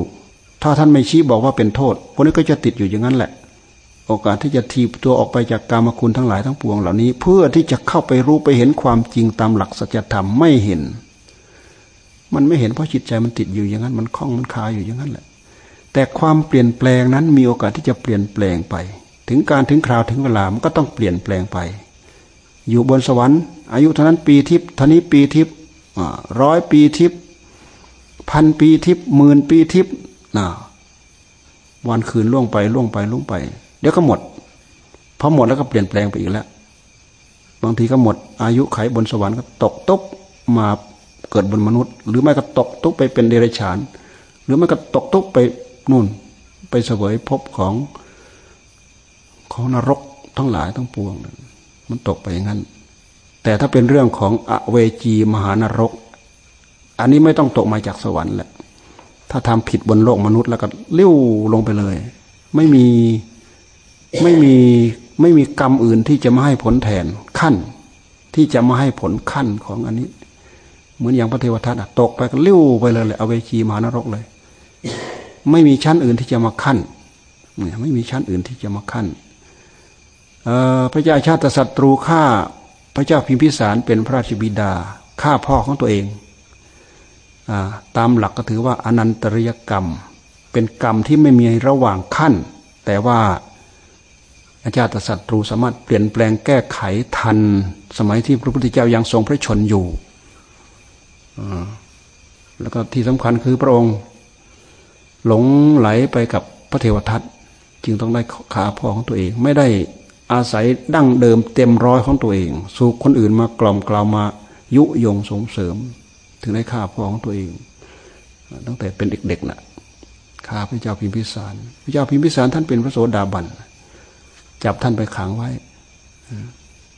S1: ถ้าท่านไม่ชี้บอกว่าเป็นโทษพวกนี้ก็จะติดอยู่อย่างนั้นแหละ โอกาสที่จะทีตัวออกไปจากกรรมคุณทั้งหลายทั้งปวงเหล่านี้ เพื่อที่จะเข้าไปรู้ไปเห็นความจริงตามหลักสัจธรรมไม่เห็น มันไม่เห็นเพราะจิตใจมันติดอยู่อย่างนั้น มันคล้องมันคาอยู่อย่างนั้นแหละ แต่ความเปลี่ยนแปลงนั้นมีโอกาสที่จะเปลี่ยนแปลงไป ถึงการถึงคราวถึงเวลามันก็ต้องเปลี่ยนแปลงไป อยู่บนสวรรค์ อายุเท่านั้นปีทิพย์ท่านี้ปีทิพย์ร้อยปีทิพย์พันปีทิพย์หมื่นปีทิพย์นะวันคืนล่วงไปล่วงไปล่วงไป เดี๋ยวก็หมดพอหมดแล้วก็เปลี่ยนแปลงไปอีกแล้ว บางทีก็หมด อายุไขบนสวรรค์ก็ตกตุ๊บมาเกิดบนมนุษย์ หรือไม่ก็ตกตุ๊บไปเป็นเดรัจฉาน หรือไม่ก็ตกตุ๊บไปนู่น ไปเสวยภพของของนรกทั้งหลายทั้งปวง มันตกไปอย่างนั้น แต่ถ้าเป็นเรื่องของอเวจีมหานรก อันนี้ไม่ต้องตกมาจากสวรรค์แหละ ถ้าทำผิดบนโลกมนุษย์แล้วก็เลี้ยวลงไปเลย ไม่มีไม่มีไม่มีกรรมอื่นที่จะมาให้ผลแทนขั้น ที่จะมาให้ผลขั้นของอันนี้ เหมือนอย่างพระเทวทัตตกไปก็ลิ้วไปเลยเลยเอาเวจีมหานรกเลย ไม่มีชั้นอื่นที่จะมาขั้นเนี่ยไม่มีชั้นอื่นที่จะมาขั้น พระเจ้าชาติศัตรูฆ่าพระเจ้าพิมพิสารเป็นพระราชบิดาฆ่าพ่อของตัวเองอตามหลักก็ถือว่าอนันตริยกรรม เป็นกรรมที่ไม่มีระหว่างขั้น แต่ว่าอาจารย์ศัตรูสามารถเปลี่ยนแปลงแก้ไขทัน สมัยที่พระพุทธเจ้ายังทรงพระชนอยู่แล้วก็ที่สำคัญคือพระองค์ หลงไหลไปกับพระเทวทัตจึงต้องได้ขาพ่อของตัวเอง ไม่ได้ อาศัยดั้งเดิมเต็มร้อยของตัวเอง สู่คนอื่นมากล่อมกล่าวมายุยงส่งเสริม ถึงได้ฆ่าพ่อของตัวเอง ตั้งแต่เป็นเด็กๆนะ่ะฆ่าพระเจ้าพิมพิสาร พระเจ้าพิมพิสารท่านเป็นพระโสดาบันจับท่านไปขังไว้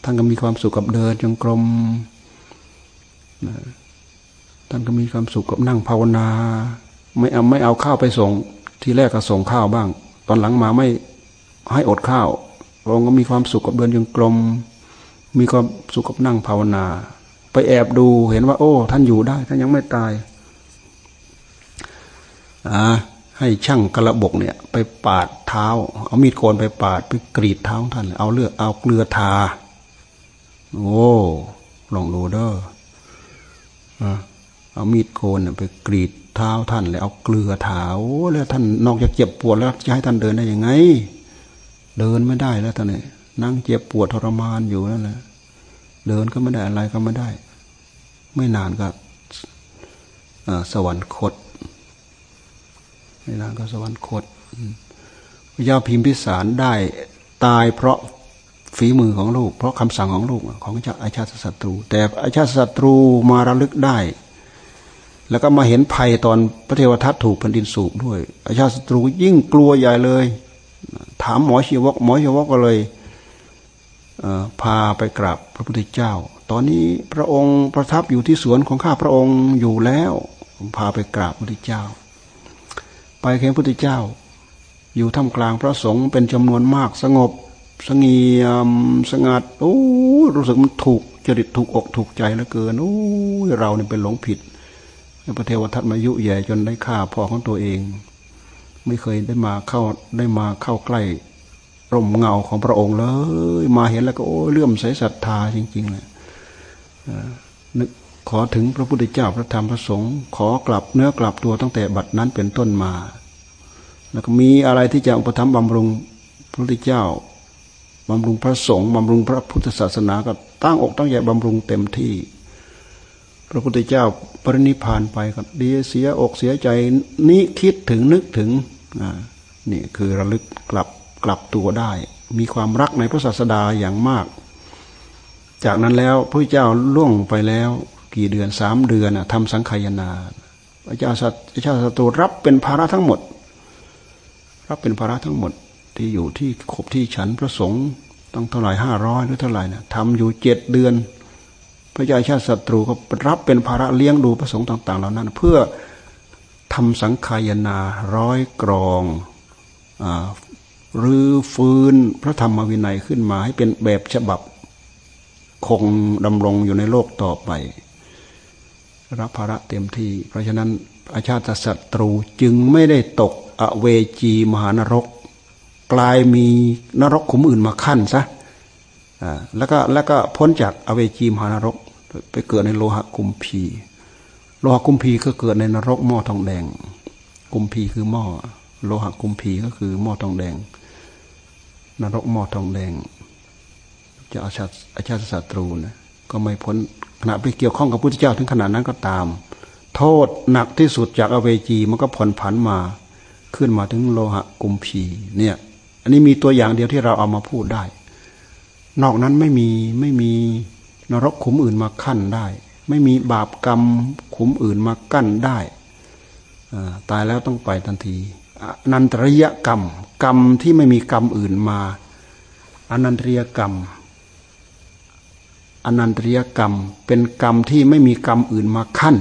S1: ท่านก็มีความสุขกับเดินจงกรมท่านก็มีความสุขกับนั่งภาวนา ไม่เอาไม่เอาข้าวไปส่ง ทีแรกก็ส่งข้าวบ้าง ตอนหลังมาไม่ให้อดข้าว พระองค์ก็มีความสุขกับเดินจงกรมมีความสุขกับนั่งภาวนา ไปแอบดูเห็นว่า โอ้ ท่านอยู่ได้ ท่านยังไม่ตายอ่าให้ช่างกระบกเนี่ย ไปปาดเท้า เอามีดโกนไปปาดไปกรีดเท้าท่าน เอาเลือดเอาเกลือทา โอ้ลองดูเด้อเอามีดโกนไปกรีดเท้าท่าน แล้วเอาเกลือทาโอ้แล้วท่านนอกจากเจ็บปวดแล้วจะให้ท่านเดินได้ยังไง เดินไม่ได้แล้วตอนนี้นั่งเจ็บปวดทรมานอยู่นั่นแหละเดินก็ไม่ได้อะไรก็ไม่ได้ ไม่นานก็สวรรคต ไม่นานก็สวรรคตพระเจ้าพิมพิสารได้ตายเพราะฝีมือของลูก เพราะคำสั่งของลูกของเจ้าอาชาติศัตรู แต่อาชาติศัตรูมาระลึกได้ แล้วก็มาเห็นภัยตอนพระเทวทัตถูกแผ่นดินสูบด้วย อาชาติศัตรูยิ่งกลัวใหญ่เลย ถามหมอชีวก หมอชีวกก็เลยพาไปกราบพระพุทธเจ้า ตอนนี้พระองค์ประทับอยู่ที่สวนของข้าพระองค์อยู่แล้วพาไปกราบพระพุทธเจ้า ไปเห็นพระพุทธเจ้า อยู่ท่ามกลางพระสงฆ์เป็นจำนวนมากสงบสงียมสงัดโอ้รู้สึกมันถูกจริตถูกอกถูกใจเหลือเกินโอ้เราเนี่ยเป็นหลงผิดพระเทวทัตมายุแย่จนได้ฆ่าพ่อของตัวเอง ไม่เคยได้มาเข้าได้มาเข้าใกล้ร่มเงาของพระองค์เลย มาเห็นแล้วก็โอ้เลื่อมใสศรัทธาจริงๆเลยนึกขอถึงพระพุทธเจ้าพระธรรมพระสงฆ์ขอกลับเนื้อกลับตัวตั้งแต่บัดนั้นเป็นต้นมา แล้วก็มีอะไรที่จะอุปถัมภ์บำรุงพระพุทธเจ้าบำรุงพระสงฆ์บำรุงพระพุทธศาสนาก็ตั้งอกตั้งใจบำรุงเต็มที่ พระพุทธเจ้าปรินิพานไปก็ดีเสียอกเสียใจนี้คิดถึงนึกถึงนี่คือระลึกกลับกลับตัวได้ มีความรักในพระศาสดาอย่างมาก จากนั้นแล้วพระเจ้าล่วงไปแล้วกี่เดือนสามเดือนทำสังขยนาพระเจ้าสัตพระเจ้าสัตว์รับเป็นภาระทั้งหมด รับเป็นภาระทั้งหมดที่อยู่ที่ขบที่ฉันพระสงฆ์ต้องเท่าไหร่ห้าร้อยหรือเท่าไหร่นะทำอยู่เจ็ดเดือน พระยาชาติศัตรูก็รับเป็นภาระเลี้ยงดูพระสงฆ์ต่าง ๆ เหล่านั้น เพื่อทำสังขายนาร้อยกรองหรือฟื้นพระธรรมวินัยขึ้นมาให้เป็นแบบฉบับคงดำรงอยู่ในโลกต่อไป รับภาระเต็มที่ เพราะฉะนั้นอาชาติศัตรูจึงไม่ได้ตกอเวจีมหานรก กลายมีนรกขุมอื่นมาขั้นซะแล้วก็แล้วก็พ้นจากอเวจีมหานรก ไปเกิดในโลหะกุมพีโลหะกุมพีก็เกิดในนรกหม้อทองแดง กุมพีคือหม้อโลหะกุมพีก็คือหม้อทองแดง นรกหม้อทองแดง จะอาชาติอาชาติศัตรูนะก็ไม่พ้นขณะไปเกี่ยวข้องกับพระพุทธเจ้าถึงขนาดนั้นก็ตาม โทษหนักที่สุดจากอเวจีมันก็ผ่อนผันมาขึ้นมาถึงโลหะกุมพีเนี่ย อันนี้มีตัวอย่างเดียวที่เราเอามาพูดได้ นอกนั้นไม่มีไม่มี นรกขุมอื่นมาขั้นได้ ไม่มีบาปกรรมขุมอื่นมากั้นได้ตายแล้วต้องไปทันทีอนันตริยกรรม กรรมที่ไม่มีกรรมอื่นมาอนันตริยกรรมอนันตริยกรรม เป็นกรรมที่ไม่มีกรรมอื่นมาขั้น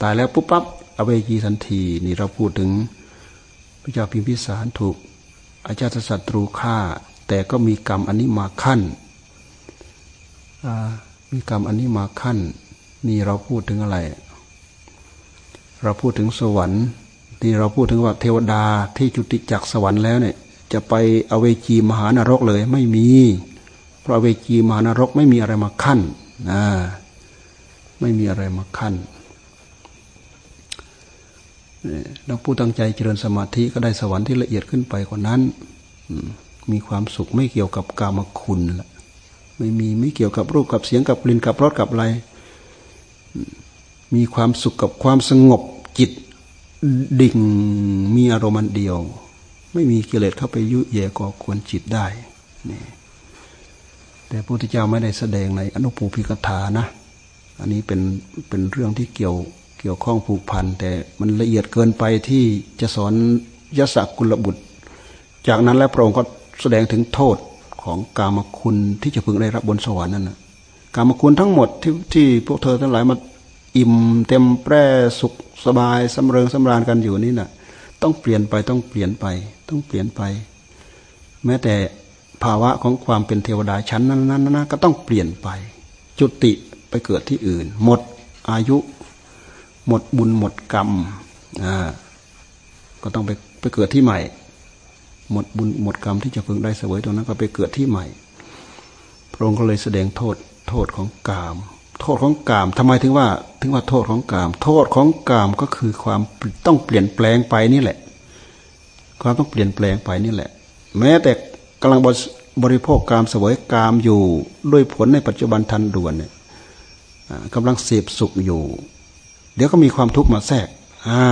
S1: ตายแล้วปุ๊บปั๊บอเวจีทันที นี่เราพูดถึงพระเจ้าพิมพิสารถูกอาชาติศัตรูฆ่า แต่ก็มีกรรมอันนี้มาขั้น มีกรรมอันนี้มาขั้น นี่เราพูดถึงอะไร เราพูดถึงสวรรค์ที่เราพูดถึงว่าเทวดาที่จุติจากสวรรค์แล้วเนี่ย จะไปอเวจีมหานรกเลยไม่มี เพราะอเวจีมหานรกไม่มีอะไรมาขั้นนะไม่มีอะไรมาขั้นเราผู้ตั้งใจเจริญสมาธิก็ได้สวรรค์ที่ละเอียดขึ้นไปกว่านั้นมีความสุขไม่เกี่ยวกับกามคุณละ ไม่มีไม่เกี่ยวกับรูปกับเสียงกับกลิ่นกับรสกับอะไร มีความสุขกับความสงบจิตดิ่งมีอารมณ์เดียว ไม่มีกิเลสเข้าไปยุแย่ก่อควรจิตได้นี่แต่พระพุทธเจ้าไม่ได้แสดงในอนุปูพิกถานะ อันนี้เป็นเป็นเรื่องที่เกี่ยวเกี่ยวข้องผูกพัน แต่มันละเอียดเกินไปที่จะสอนยศกุลบุตร จากนั้นแล้วพระองค์ก็แสดงถึงโทษ ของกามคุณที่จะพึงได้รับบนสวรรค์นั่นนะกามคุณทั้งหมดที่ที่พวกเธอทั้งหลายมาอิ่มเต็มแปร่สุขสบายสำเริงสำราญกันอยู่นี่นะ่ะ ต้องเปลี่ยนไปต้องเปลี่ยนไป ต้องเปลี่ยนไป แม้แต่ภาวะของความเป็นเทวดาชั้นนั้นนั้นนะก็ต้องเปลี่ยนไป จุติไปเกิดที่อื่น หมดอายุ หมดบุญหมดกรรมอ่าก็ต้องไปไปเกิดที่ใหม่ หมดบุญหมดกรรมที่จะพึงได้เสวยตรงนั้นก็ไปเกิดที่ใหม่ พระองค์ก็เลยแสดงโทษโทษของกาม โทษของกามทำไมถึงว่า ถึงว่าโทษของกาม โทษของกามก็คือความต้องเปลี่ยนแปลงไปนี่แหละ ความต้องเปลี่ยนแปลงไปนี่แหละ แม้แต่กำลังบริโภคกามเสวยกามอยู่ด้วยผลในปัจจุบันทันด่วนเนี่ยกำลังเสพสุขอยู่ เดี๋ยวก็มีความทุกข์มาแทรกอ่า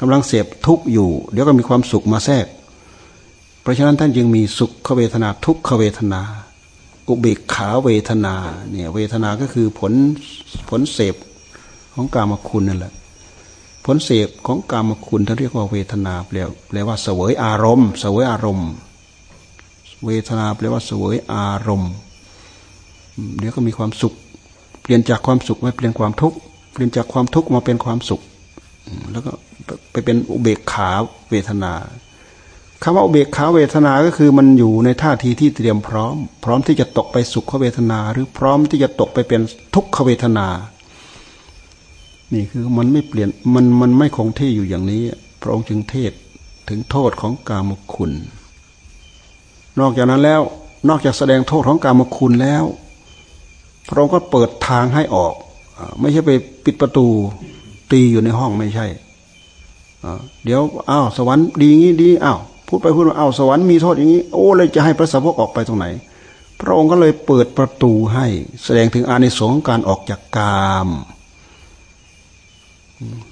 S1: กำลังเสพทุกข์อยู่ เดี๋ยวก็มีความสุขมาแทรก ราะฉะนั้นท่านจึงมีสุขเวทนาทุกขเวทนา อุเบกขาเวทนาเนี่ยเวทนาก็คือผลผลเสพของกามคุณนั่นแหละผลเสพของกามคุณท่านเรียกว่าเวทนาแปลแปลว่าเสวยอารมณ์ เสวยอารมณ์ เวทนาแปลว่าเสวยอารมณ์ เดี๋ยวก็มีความสุข เปลี่ยนจากความสุขมาเปลี่ยนความทุกข์เปลี่ยนจากความทุกข์มาเป็นความสุข แล้วก็ไปเป็นอุเบกขาเวทนา คำว่าอุเบกขาเวทนา ก็คือมันอยู่ในท่าทีที่เตรียมพร้อม พร้อมที่จะตกไปสุขเวทนา หรือพร้อมที่จะตกไปเป็นทุกขเวทนา นี่คือมันไม่เปลี่ยนมันมันไม่คงที่อยู่อย่างนี้ พระองค์จึงเทศถึงโทษของกามคุณ นอกจากนั้นแล้วนอกจากแสดงโทษของกามคุณแล้ว พระองค์ก็เปิดทางให้ออก ไม่ใช่ไปปิดประตูตีอยู่ในห้องไม่ใช่เดี๋ยวอ้าวสวรรค์ดีงี้ดีอ้าว พูดไปพูดมาเอาสวรรค์มีโทษอย่างนี้ โอ้เลยจะให้พระสาวกออกไปตรงไหน พระองค์ก็เลยเปิดประตูให้ แสดงถึงอานิสงส์การออกจากกาม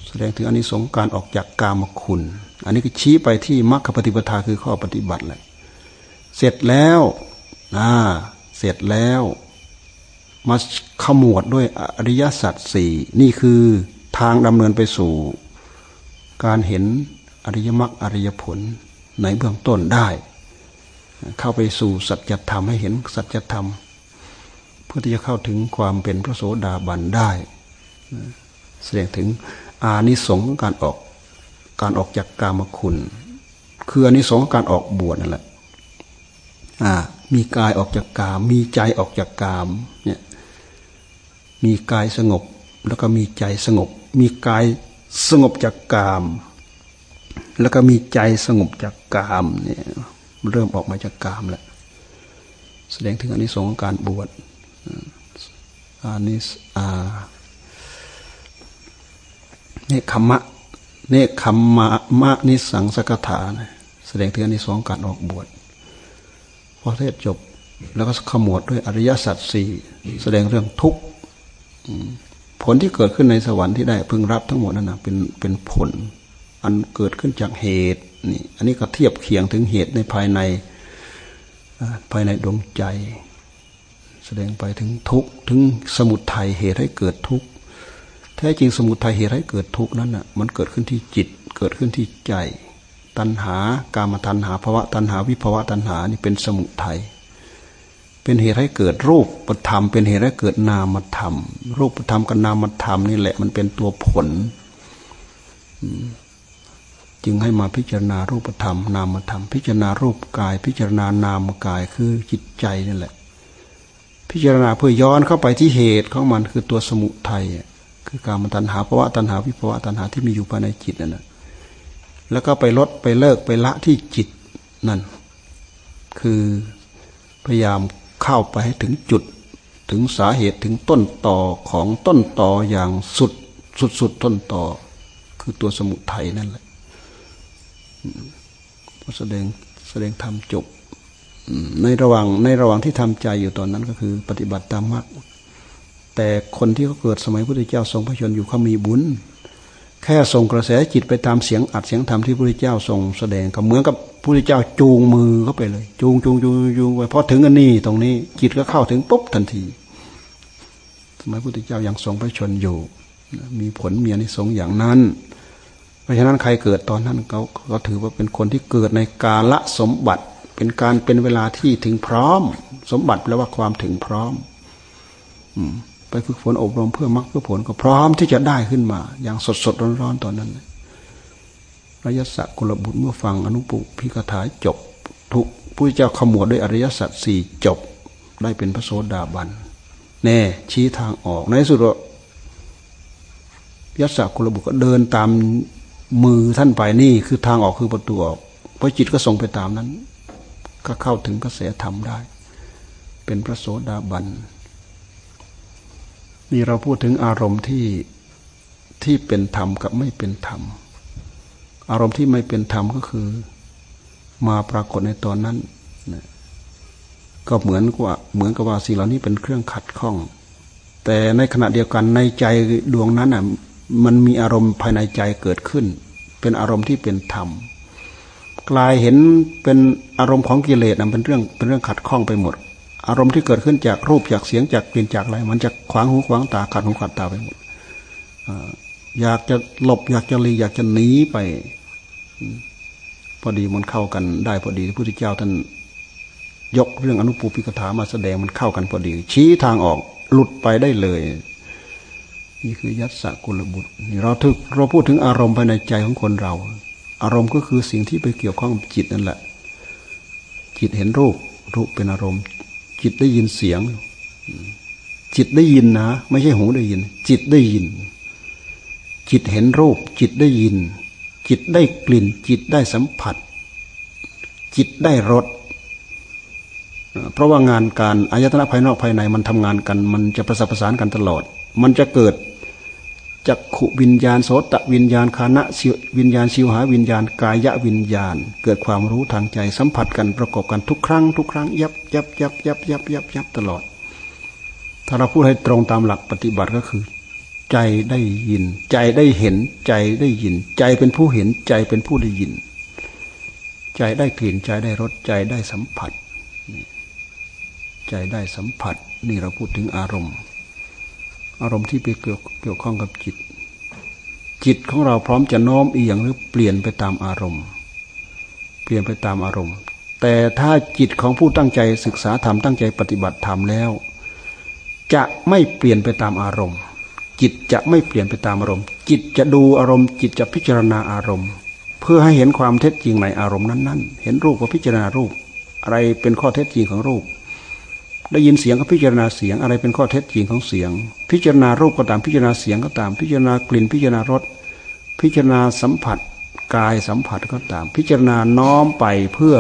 S1: แสดงถึงอานิสงส์การออกจากกามคุณ อันนี้ก็ชี้ไปที่มรรคปฏิปทาคือข้อปฏิบัติแหละเสร็จแล้วอ่าเสร็จแล้วมาขมวดด้วยอริยสัจสี่นี่คือทางดำเนินไปสู่ การเห็นอริยมรรคอริยผล ในเบื้องต้นได้ เข้าไปสู่สัจธรรมให้เห็นสัจธรรม เพื่อที่จะเข้าถึงความเป็นพระโสดาบันได้ แสดงถึงอานิสงส์การออกการออกจากกามคุณ คืออานิสงส์การออกบวชนั่นแหละมีกายออกจากกาม มีใจออกจากกามเนี่ยมีกายสงบแล้วก็มีใจสงบ มีกายสงบจากกาม แล้วก็มีใจสงบจาก กามเนี่ยเริ่มออกมาจากกามแล้วแสดงถึงอนิสงส์ของการบวชอานิสอาเนคขมะ เนคขมมะมะนิสังสกถาแสดงถึงอนิสงส์การออกบวชพอเทศจบแล้วก็ขมวดด้วยอริยสัจสี่แสดงเรื่องทุกข์ผลที่เกิดขึ้นในสวรรค์ที่ได้พึงรับทั้งหมดนั่นนะเป็นเป็นผล อันเกิดขึ้นจากเหตุ นี่อันนี้ก็เทียบเคียงถึงเหตุในภายในภายในดวงใจ แสดงไปถึงทุกถึงสมุทัยเหตุให้เกิดทุกแท้จริงสมุทัยเหตุให้เกิดทุกนั้นอะมันเกิดขึ้นที่จิตเกิดขึ้นที่ใจ ตัณหากามตัณหาภวะตัณหาวิภวะตัณหานี่เป็นสมุทัยเป็นเหตุให้เกิดรูปธรรม เป็นเหตุให้เกิดนามธรรม รูปธรรมกับนามธรรมนี่แหละ มันเป็นตัวผล จึงให้มาพิจารณารูปธรรม นามธรรม พิจารณารูปกาย พิจารณานามกายคือจิตใจนี่แหละ พิจารณาเพื่อย้อนเข้าไปที่เหตุของมันคือตัวสมุทัยคือการมตัณหาภาวะตัณหาวิภาวะตัณหาที่มีอยู่ภายในจิตนั่นแหละที่มีอยู่ภายในจิตนั่นแหละแล้วก็ไปลดไปเลิกไปละที่จิตนั่น คือพยายามเข้าไปให้ถึงจุดถึงสาเหตุถึงต้นต่อของต้นต่ออย่างสุดสุดสุดต้นต่อ คือตัวสมุทัยนั่นแหละ แสดงแสดงธรรมจบในระหว่างในระหว่างที่ทำใจอยู่ตอนนั้นก็คือ ปฏิบัติตามมรรคแต่คนที่เขาเกิดสมัยพระพุทธเจ้าทรงพระชนอยู่เขามีบุญ แค่ส่งกระแสจิตไปตามเสียงอัดเสียงธรรมที่พระพุทธเจ้าทรงแสดงก็เหมือนกับพระพุทธเจ้าจูงมือเข้าไปเลย จูงจูงจูงจูงไปพอถึงอันนี้ตรงนี้จิตก็เข้าถึงปุ๊บทันที สมัยพระพุทธเจ้ายังทรงพระชนอยู่ มีผลมีอนิสงส์อย่างนั้น เพราะฉะนั้นใครเกิดตอนนั้นเขาเขาถือว่าเป็นคนที่เกิดในกาละสมบัติ เป็นการเป็นเวลาที่ถึงพร้อม สมบัติแปลว่าความถึงพร้อม อืมไปฝึกฝนอบรมเพื่อมรรคเพื่อผลก็พร้อมที่จะได้ขึ้นมา อย่างสดสดร้อนร้อนตอนนั้นระยะสักุลบุตรเมื่อฟังอนุปุพิกถาจบ ทุกผู้เจ้าขมวดด้วยอริยสัจสี่จบ ได้เป็นพระโสดาบันแน่ชี้ทางออกในสุดยัสกุลบุตรก็เดินตาม มือท่านไปนี่คือทางออกคือประตูออก เพราะจิตก็ส่งไปตามนั้น ก็เข้าถึงกระแสธรรมได้ เป็นพระโสดาบันนี่เราพูดถึงอารมณ์ที่ที่เป็นธรรมกับไม่เป็นธรรม อารมณ์ที่ไม่เป็นธรรมก็คือ มาปรากฏในตอนนั้นก็เหมือนกับเหมือนกับว่าสิ่งเหล่านี้เป็นเครื่องขัดข้อง แต่ในขณะเดียวกันในใจดวงนั้นอะ มันมีอารมณ์ภายในใจเกิดขึ้น เป็นอารมณ์ที่เป็นธรรม กลายเห็นเป็นอารมณ์ของกิเลสนะเป็นเรื่องเป็นเรื่องขัดข้องไปหมด อารมณ์ที่เกิดขึ้นจากรูปจากเสียงจากกลิ่นจากอะไรมันจะขวางหูขวางตาขัดหูขัดตาไปหมดอยากจะหลบอยากจะลีอยากจะหนีไปพอดีมันเข้ากันได้พอดีพระพุทธเจ้าท่านยกเรื่องอนุปูปิกถามาแสดงมันเข้ากันพอดี ชี้ทางออกหลุดไปได้เลย นี่คือยัตสกุลบุตรนี่เราถึกเราพูดถึงอารมณ์ภายในใจของคนเรา อารมณ์ก็คือสิ่งที่ไปเกี่ยวข้องกับจิตนั่นแหละ จิตเห็นรูปรูปเป็นอารมณ์ จิตได้ยินเสียง จิตได้ยินนะ ไม่ใช่หูได้ยิน จิตได้ยิน จิตเห็นรูป จิตได้ยิน จิตได้กลิ่น จิตได้สัมผัส จิตได้รสเพราะว่างานการอายตนะภายนอกภายในมันทำงานกัน มันจะประสานประสานกันตลอด มันจะเกิดจักขุวิญญาณโสตวิญญาณคานะวิญญาณชิวหาวิญญาณกายะวิญญาณ เกิดความรู้ทางใจสัมผัสกันประกอบกันทุกครั้งทุกครั้งยับยับยับยับยับยับยับตลอด ถ้าเราพูดให้ตรงตามหลักปฏิบัติก็คือ ใจได้ยิน ใจได้เห็นใจได้ยิน ใจเป็นผู้เห็นใจเป็นผู้ได้ยิน ใจได้กลิ่นใจได้รสใจได้สัมผัส ใจได้สัมผัส นี่เราพูดถึงอารมณ์ อารมณ์ที่ไปเกี่ยวเกี่ยวข้องกับจิต จิตของเราพร้อมจะน้อมเอียงหรือเปลี่ยนไปตามอารมณ์ เปลี่ยนไปตามอารมณ์ แต่ถ้าจิตของผู้ตั้งใจศึกษาธรรมตั้งใจปฏิบัติธรรมแล้ว จะไม่เปลี่ยนไปตามอารมณ์ จิตจะไม่เปลี่ยนไปตามอารมณ์ จิตจะดูอารมณ์ จิตจะพิจารณาอารมณ์ เพื่อให้เห็นความเท็จจริงในอารมณ์นั้น ๆ เห็นรูปก็พิจารณารูป อะไรเป็นข้อเท็จจริงของรูป ได้ยินเสียงก็พิจารณาเสียงอะไรเป็นข้อเท็จจริงของเสียง พิจารณารูปก็ตามพิจารณาเสียงก็ตาม พิจารณากลิ่นพิจารณารสพิจารณาสัมผัสกายสัมผัสก็ตาม พิจารณาน้อมไปเพื่อ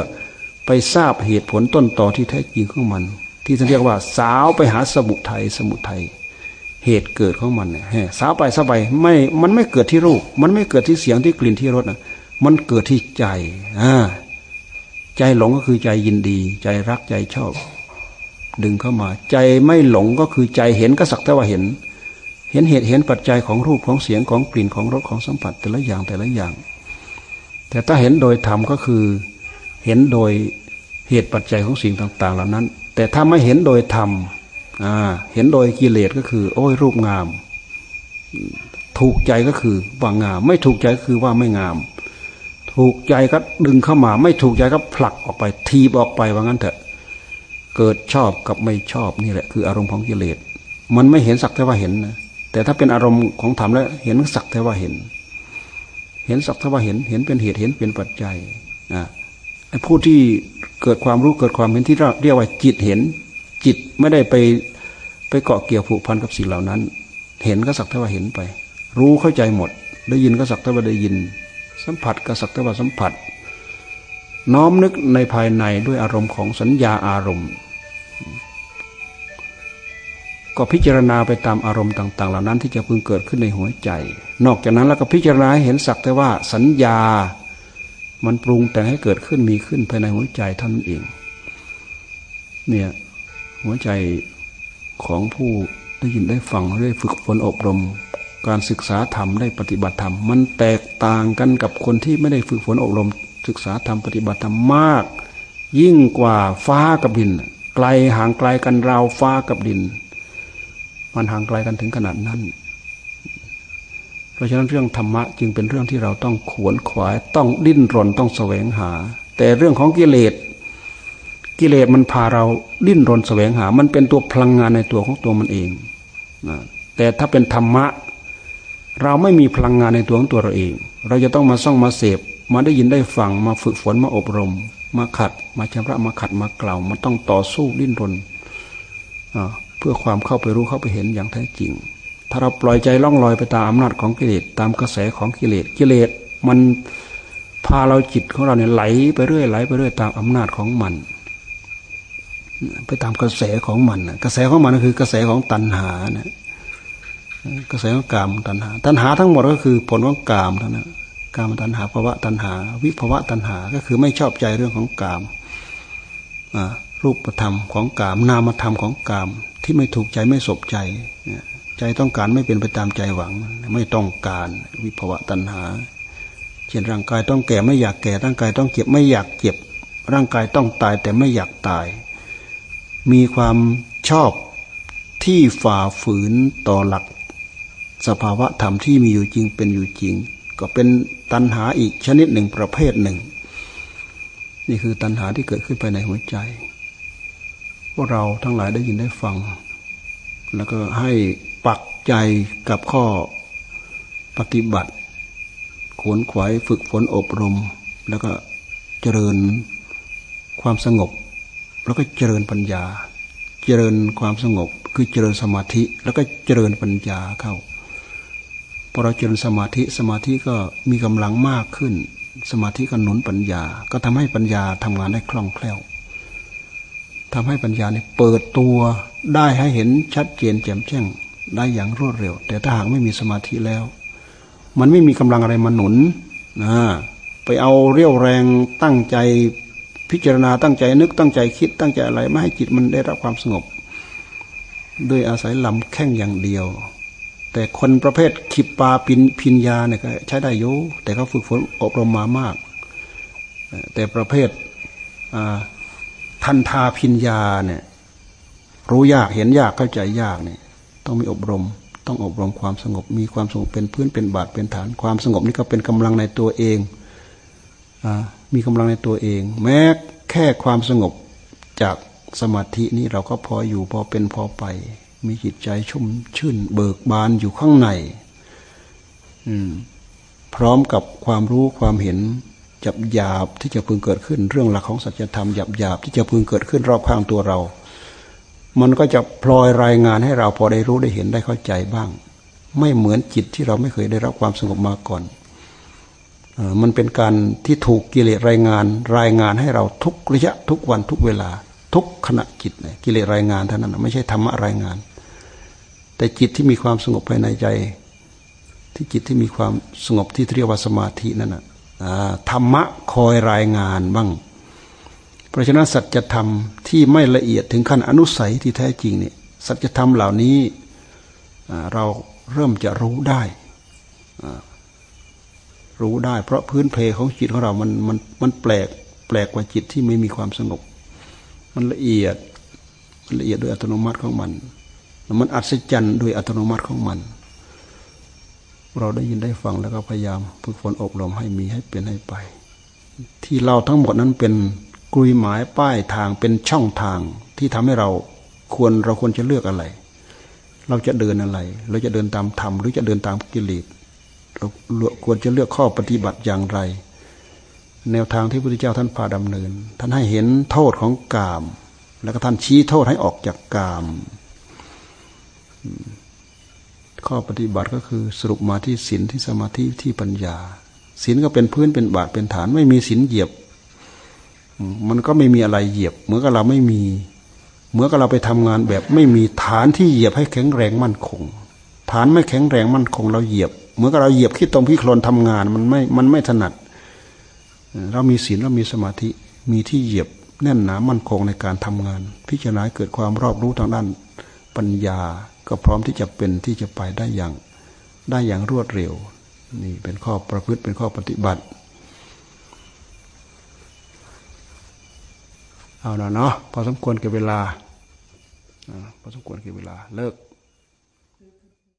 S1: ไปทราบเหตุผลต้นต่อที่แท้จริงของมัน ที่เขานเรียกว่าสาวไปหาสมุทัยสมุทัยเหตุเกิดของมันเนี่ยสาวไปสาวไปไม่มันไม่เกิดที่รูป มันไม่เกิดที่เสียงที่กลิ่นที่รสนะมันเกิดที่ใจอ่าใจหลงก็คือใจยินดี ใจรักใจชอบ ดึงเข้ามา ใจไม่หลงก็คือใจเห็นก็สักแต่ว่าเห็น เห็นเหตุเห็นปัจจัยของรูปของเสียงของกลิ่นของรสของสัมผัสแต่ละอย่างแต่ละอย่าง แต่ถ้าเห็นโดยธรรมก็คือเห็นโดยเหตุปัจจัยของสิ่งต่าง ๆ เหล่านั้น แต่ถ้าไม่เห็นโดยธรรมเห็นโดยกิเลสก็คือ โอ้ยรูปงาม ถูกใจก็คือว่างาม ไม่ถูกใจก็คือว่าไม่งาม ถูกใจก็ดึงเข้ามา ไม่ถูกใจก็ผลักออกไป ทีบออกไปว่างั้นเถอะ เกิดชอบกับไม่ชอบนี่แหละ คืออารมณ์ของกิเลสมันไม่เห็นสักแต่ว่าเห็นนะแต่ถ้าเป็นอารมณ์ของธรรมแล้ว เห็นสักแต่ว่าเห็น เห็นสักแต่ว่าเห็น เห็นเป็นเหตุเห็นเป็นปัจจัยนะไอ้ผู้ที่เกิดความรู้เกิดความเห็นที่เรียกว่าจิตเห็น จิตไม่ได้ไปไปเกาะเกี่ยวผูกพันกับสิ่งเหล่านั้น เห็นก็สักแต่ว่าเห็นไป รู้เข้าใจหมด ได้ยินก็สักแต่ว่าได้ยิน สัมผัสก็สักแต่ว่าสัมผัส น้อมนึกในภายในด้วยอารมณ์ของสัญญาอารมณ์ ก็พิจารณาไปตามอารมณ์ต่าง ๆ เหล่านั้นที่จะพึงเกิดขึ้นในหัวใจ นอกจากนั้นแล้วก็พิจารณาเห็นสักแต่ว่าสัญญา มันปรุงแต่งให้เกิดขึ้นมีขึ้นภายในหัวใจเท่านั้นเอง เนี่ยหัวใจของผู้ได้ยินได้ฟังได้ฝึกฝนอบรม การศึกษาธรรมได้ปฏิบัติธรรม มันแตกต่างกันกับคนที่ไม่ได้ฝึกฝนอบรม ศึกษาธรรมปฏิบัติธรรมมาก ยิ่งกว่าฟ้ากับดิน ไกลห่างไกลกันราวฟ้ากับดิน มันห่างไกลกันถึงขนาดนั้น เพราะฉะนั้นเรื่องธรรมะจึงเป็นเรื่องที่เราต้องขวนขวายต้องดิ้นรนต้องแสวงหา แต่เรื่องของกิเลสกิเลสมันพาเราดิ้นรนแสวงหา มันเป็นตัวพลังงานในตัวของตัวมันเองนะแต่ถ้าเป็นธรรมะ เราไม่มีพลังงานในตัวของตัวเราเอง เราจะต้องมาซ่องมาเสพ มาได้ยินได้ฟังมาฝึกฝนมาอบรม มาขัด มาชำระมาขัดมาเกล่ามันต้องต่อสู้ดิ้นรน เพื่อความเข้าไปรู้เข้าไปเห็นอย่างแท้จริง ถ้าเราปล่อยใจล่องลอยไปตามอำนาจของกิเลสตามกระแสของกิเลสกิเลสมันพาเราจิตของเราเนี่ยไหลไปเรื่อยไหลไปเรื่อยตามอำนาจของมัน ไปตามกระแสของมันกระแสของมันก็คือกระแสของตัณหานะกระแสของกามตัณหา ตัณหาทั้งหมดก็คือผลของกามเท่านั้นกามตัณหาภาวะตัณหา วิภาวะตัณหาก็คือไม่ชอบใจเรื่องของกามรูปธรรมของกาม นามธรรมของกาม ที่ไม่ถูกใจไม่สบใจใจต้องการไม่เป็นไปตามใจหวัง ไม่ต้องการวิภวะตัณหา เช่นร่างกายต้องแก่ไม่อยากแก่ร่างกายต้องเจ็บไม่อยากเจ็บ ร่างกายต้องตายแต่ไม่อยากตาย มีความชอบที่ฝ่าฝืนต่อหลัก สภาวะธรรมที่มีอยู่จริงเป็นอยู่จริง ก็เป็นตัณหาอีกชนิดหนึ่งประเภทหนึ่ง นี่คือตัณหาที่เกิดขึ้นภายในหัวใจ พวกเราทั้งหลายได้ยินได้ฟัง แล้วก็ให้ปักใจกับข้อปฏิบัติ ขวนขวายฝึกฝนอบรม แล้วก็เจริญความสงบ แล้วก็เจริญปัญญา เจริญความสงบ คือเจริญสมาธิ แล้วก็เจริญปัญญาเข้าพอเราเจริญสมาธิสมาธิก็มีกำลังมากขึ้น สมาธิก็หนุนปัญญา ก็ทำให้ปัญญาทำงานได้คล่องแคล่ว ทำให้ปัญญาเนี่ยเปิดตัวได้ให้เห็นชัดเจนแจ่มแจ้งได้อย่างรวดเร็ว แต่ถ้าหากไม่มีสมาธิแล้ว มันไม่มีกำลังอะไรมาหนุนนะไปเอาเรี่ยวแรงตั้งใจพิจารณาตั้งใจนึกตั้งใจคิดตั้งใจอะไรไม่ให้จิตมันได้รับความสงบ ด้วยอาศัยลำแข้งอย่างเดียว แต่คนประเภทขิปปาปินพินยาเนี่ยก็ใช้ได้โยแต่เขาฝึกฝนอบรมมามาก แต่ประเภท ทันทาพินยาเนี่ย รู้ยากเห็นยากเข้าใจยากเนี่ย ต้องมีอบรม ต้องอบรมความสงบ มีความสงบเป็นพื้นเป็นบาทเป็นฐาน ความสงบนี่ก็เป็นกำลังในตัวเองมีกำลังในตัวเอง แม้แค่ความสงบจากสมาธินี้เราก็พออยู่พอเป็นพอไป มีจิตใจชุ่มชื่น เบิกบานอยู่ข้างในพร้อมกับความรู้ความเห็น จับหยาบที่จะพึงเกิดขึ้น เรื่องหลักของสัจธรรมหยาบหยาบที่จะพึงเกิดขึ้นรอบข้างตัวเรา มันก็จะพลอยรายงานให้เราพอได้รู้ได้เห็นได้เข้าใจบ้าง ไม่เหมือนจิตที่เราไม่เคยได้รับความสงบมาก่อนมันเป็นการที่ถูกกิเลสรายงานรายงานให้เราทุกระยะทุกวันทุกเวลา ทุกขณะจิตกิเลสรายงานเท่านั้นไม่ใช่ธรรมะรายงาน แต่จิตที่มีความสงบภายในใจ ที่จิตที่มีความสงบที่เรียกว่าสมาธินั่นนะ ธรรมะคอยรายงานบ้าง เพราะฉะนั้นสัจธรรมที่ไม่ละเอียดถึงขั้นอนุสัยที่แท้จริงเนี่ยสัจธรรมเหล่านี้เราเริ่มจะรู้ได้ รู้ได้ เพราะพื้นเพของจิตของเรา มันมันมันแปลกแปลกกว่าจิตที่ไม่มีความสงบ มันละเอียดมันละเอียดโดยอัตโนมัติของมัน มันอัศจรรย์โดยอัตโนมัติของมัน เราได้ยินได้ฟังแล้วก็พยายามฝึกฝนอบรมให้มีให้เป็นให้ไป ที่เราทั้งหมดนั้นเป็นกลุยหมายป้ายทางเป็นช่องทางที่ทำให้เราควรเราควรจะเลือกอะไร เราจะเดินอะไร เราจะเดินตามธรรมหรือจะเดินตามกิเลสเราควรจะเลือกข้อปฏิบัติอย่างไร แนวทางที่พระพุทธเจ้าท่านพาดำเนิน ท่านให้เห็นโทษของกาม แล้วก็ท่านชี้โทษให้ออกจากกาม ข้อปฏิบัติก็คือสรุปมาที่ศีลที่สมาธิที่ปัญญาศีลก็เป็นพื้นเป็นบาทเป็นฐาน ไม่มีศีลเหยียบ มันก็ไม่มีอะไรเหยียบเหมือนกับเราไม่มีเหมือนกับเราไปทำงานแบบไม่มีฐานที่เหยียบให้แข็งแรงมั่นคง ฐานไม่แข็งแรงมั่นคง เราเหยียบเหมือนกับเราเหยียบขี้ตรงขี้โคลนทำงานมันไม่มันไม่ถนัด เรามีศีลเรามีสมาธิมีที่เหยียบแน่นหนามั่นคงในการทำงาน พิจารณาเกิดความรอบรู้ทางด้านปัญญา ก็พร้อมที่จะเป็นที่จะไปได้อย่างได้อย่างรวดเร็ว นี่เป็นข้อประพฤติเป็นข้อปฏิบัติ เอาเนาะพอสมควรกับเวลาพอสมควรกับเวลาเลิก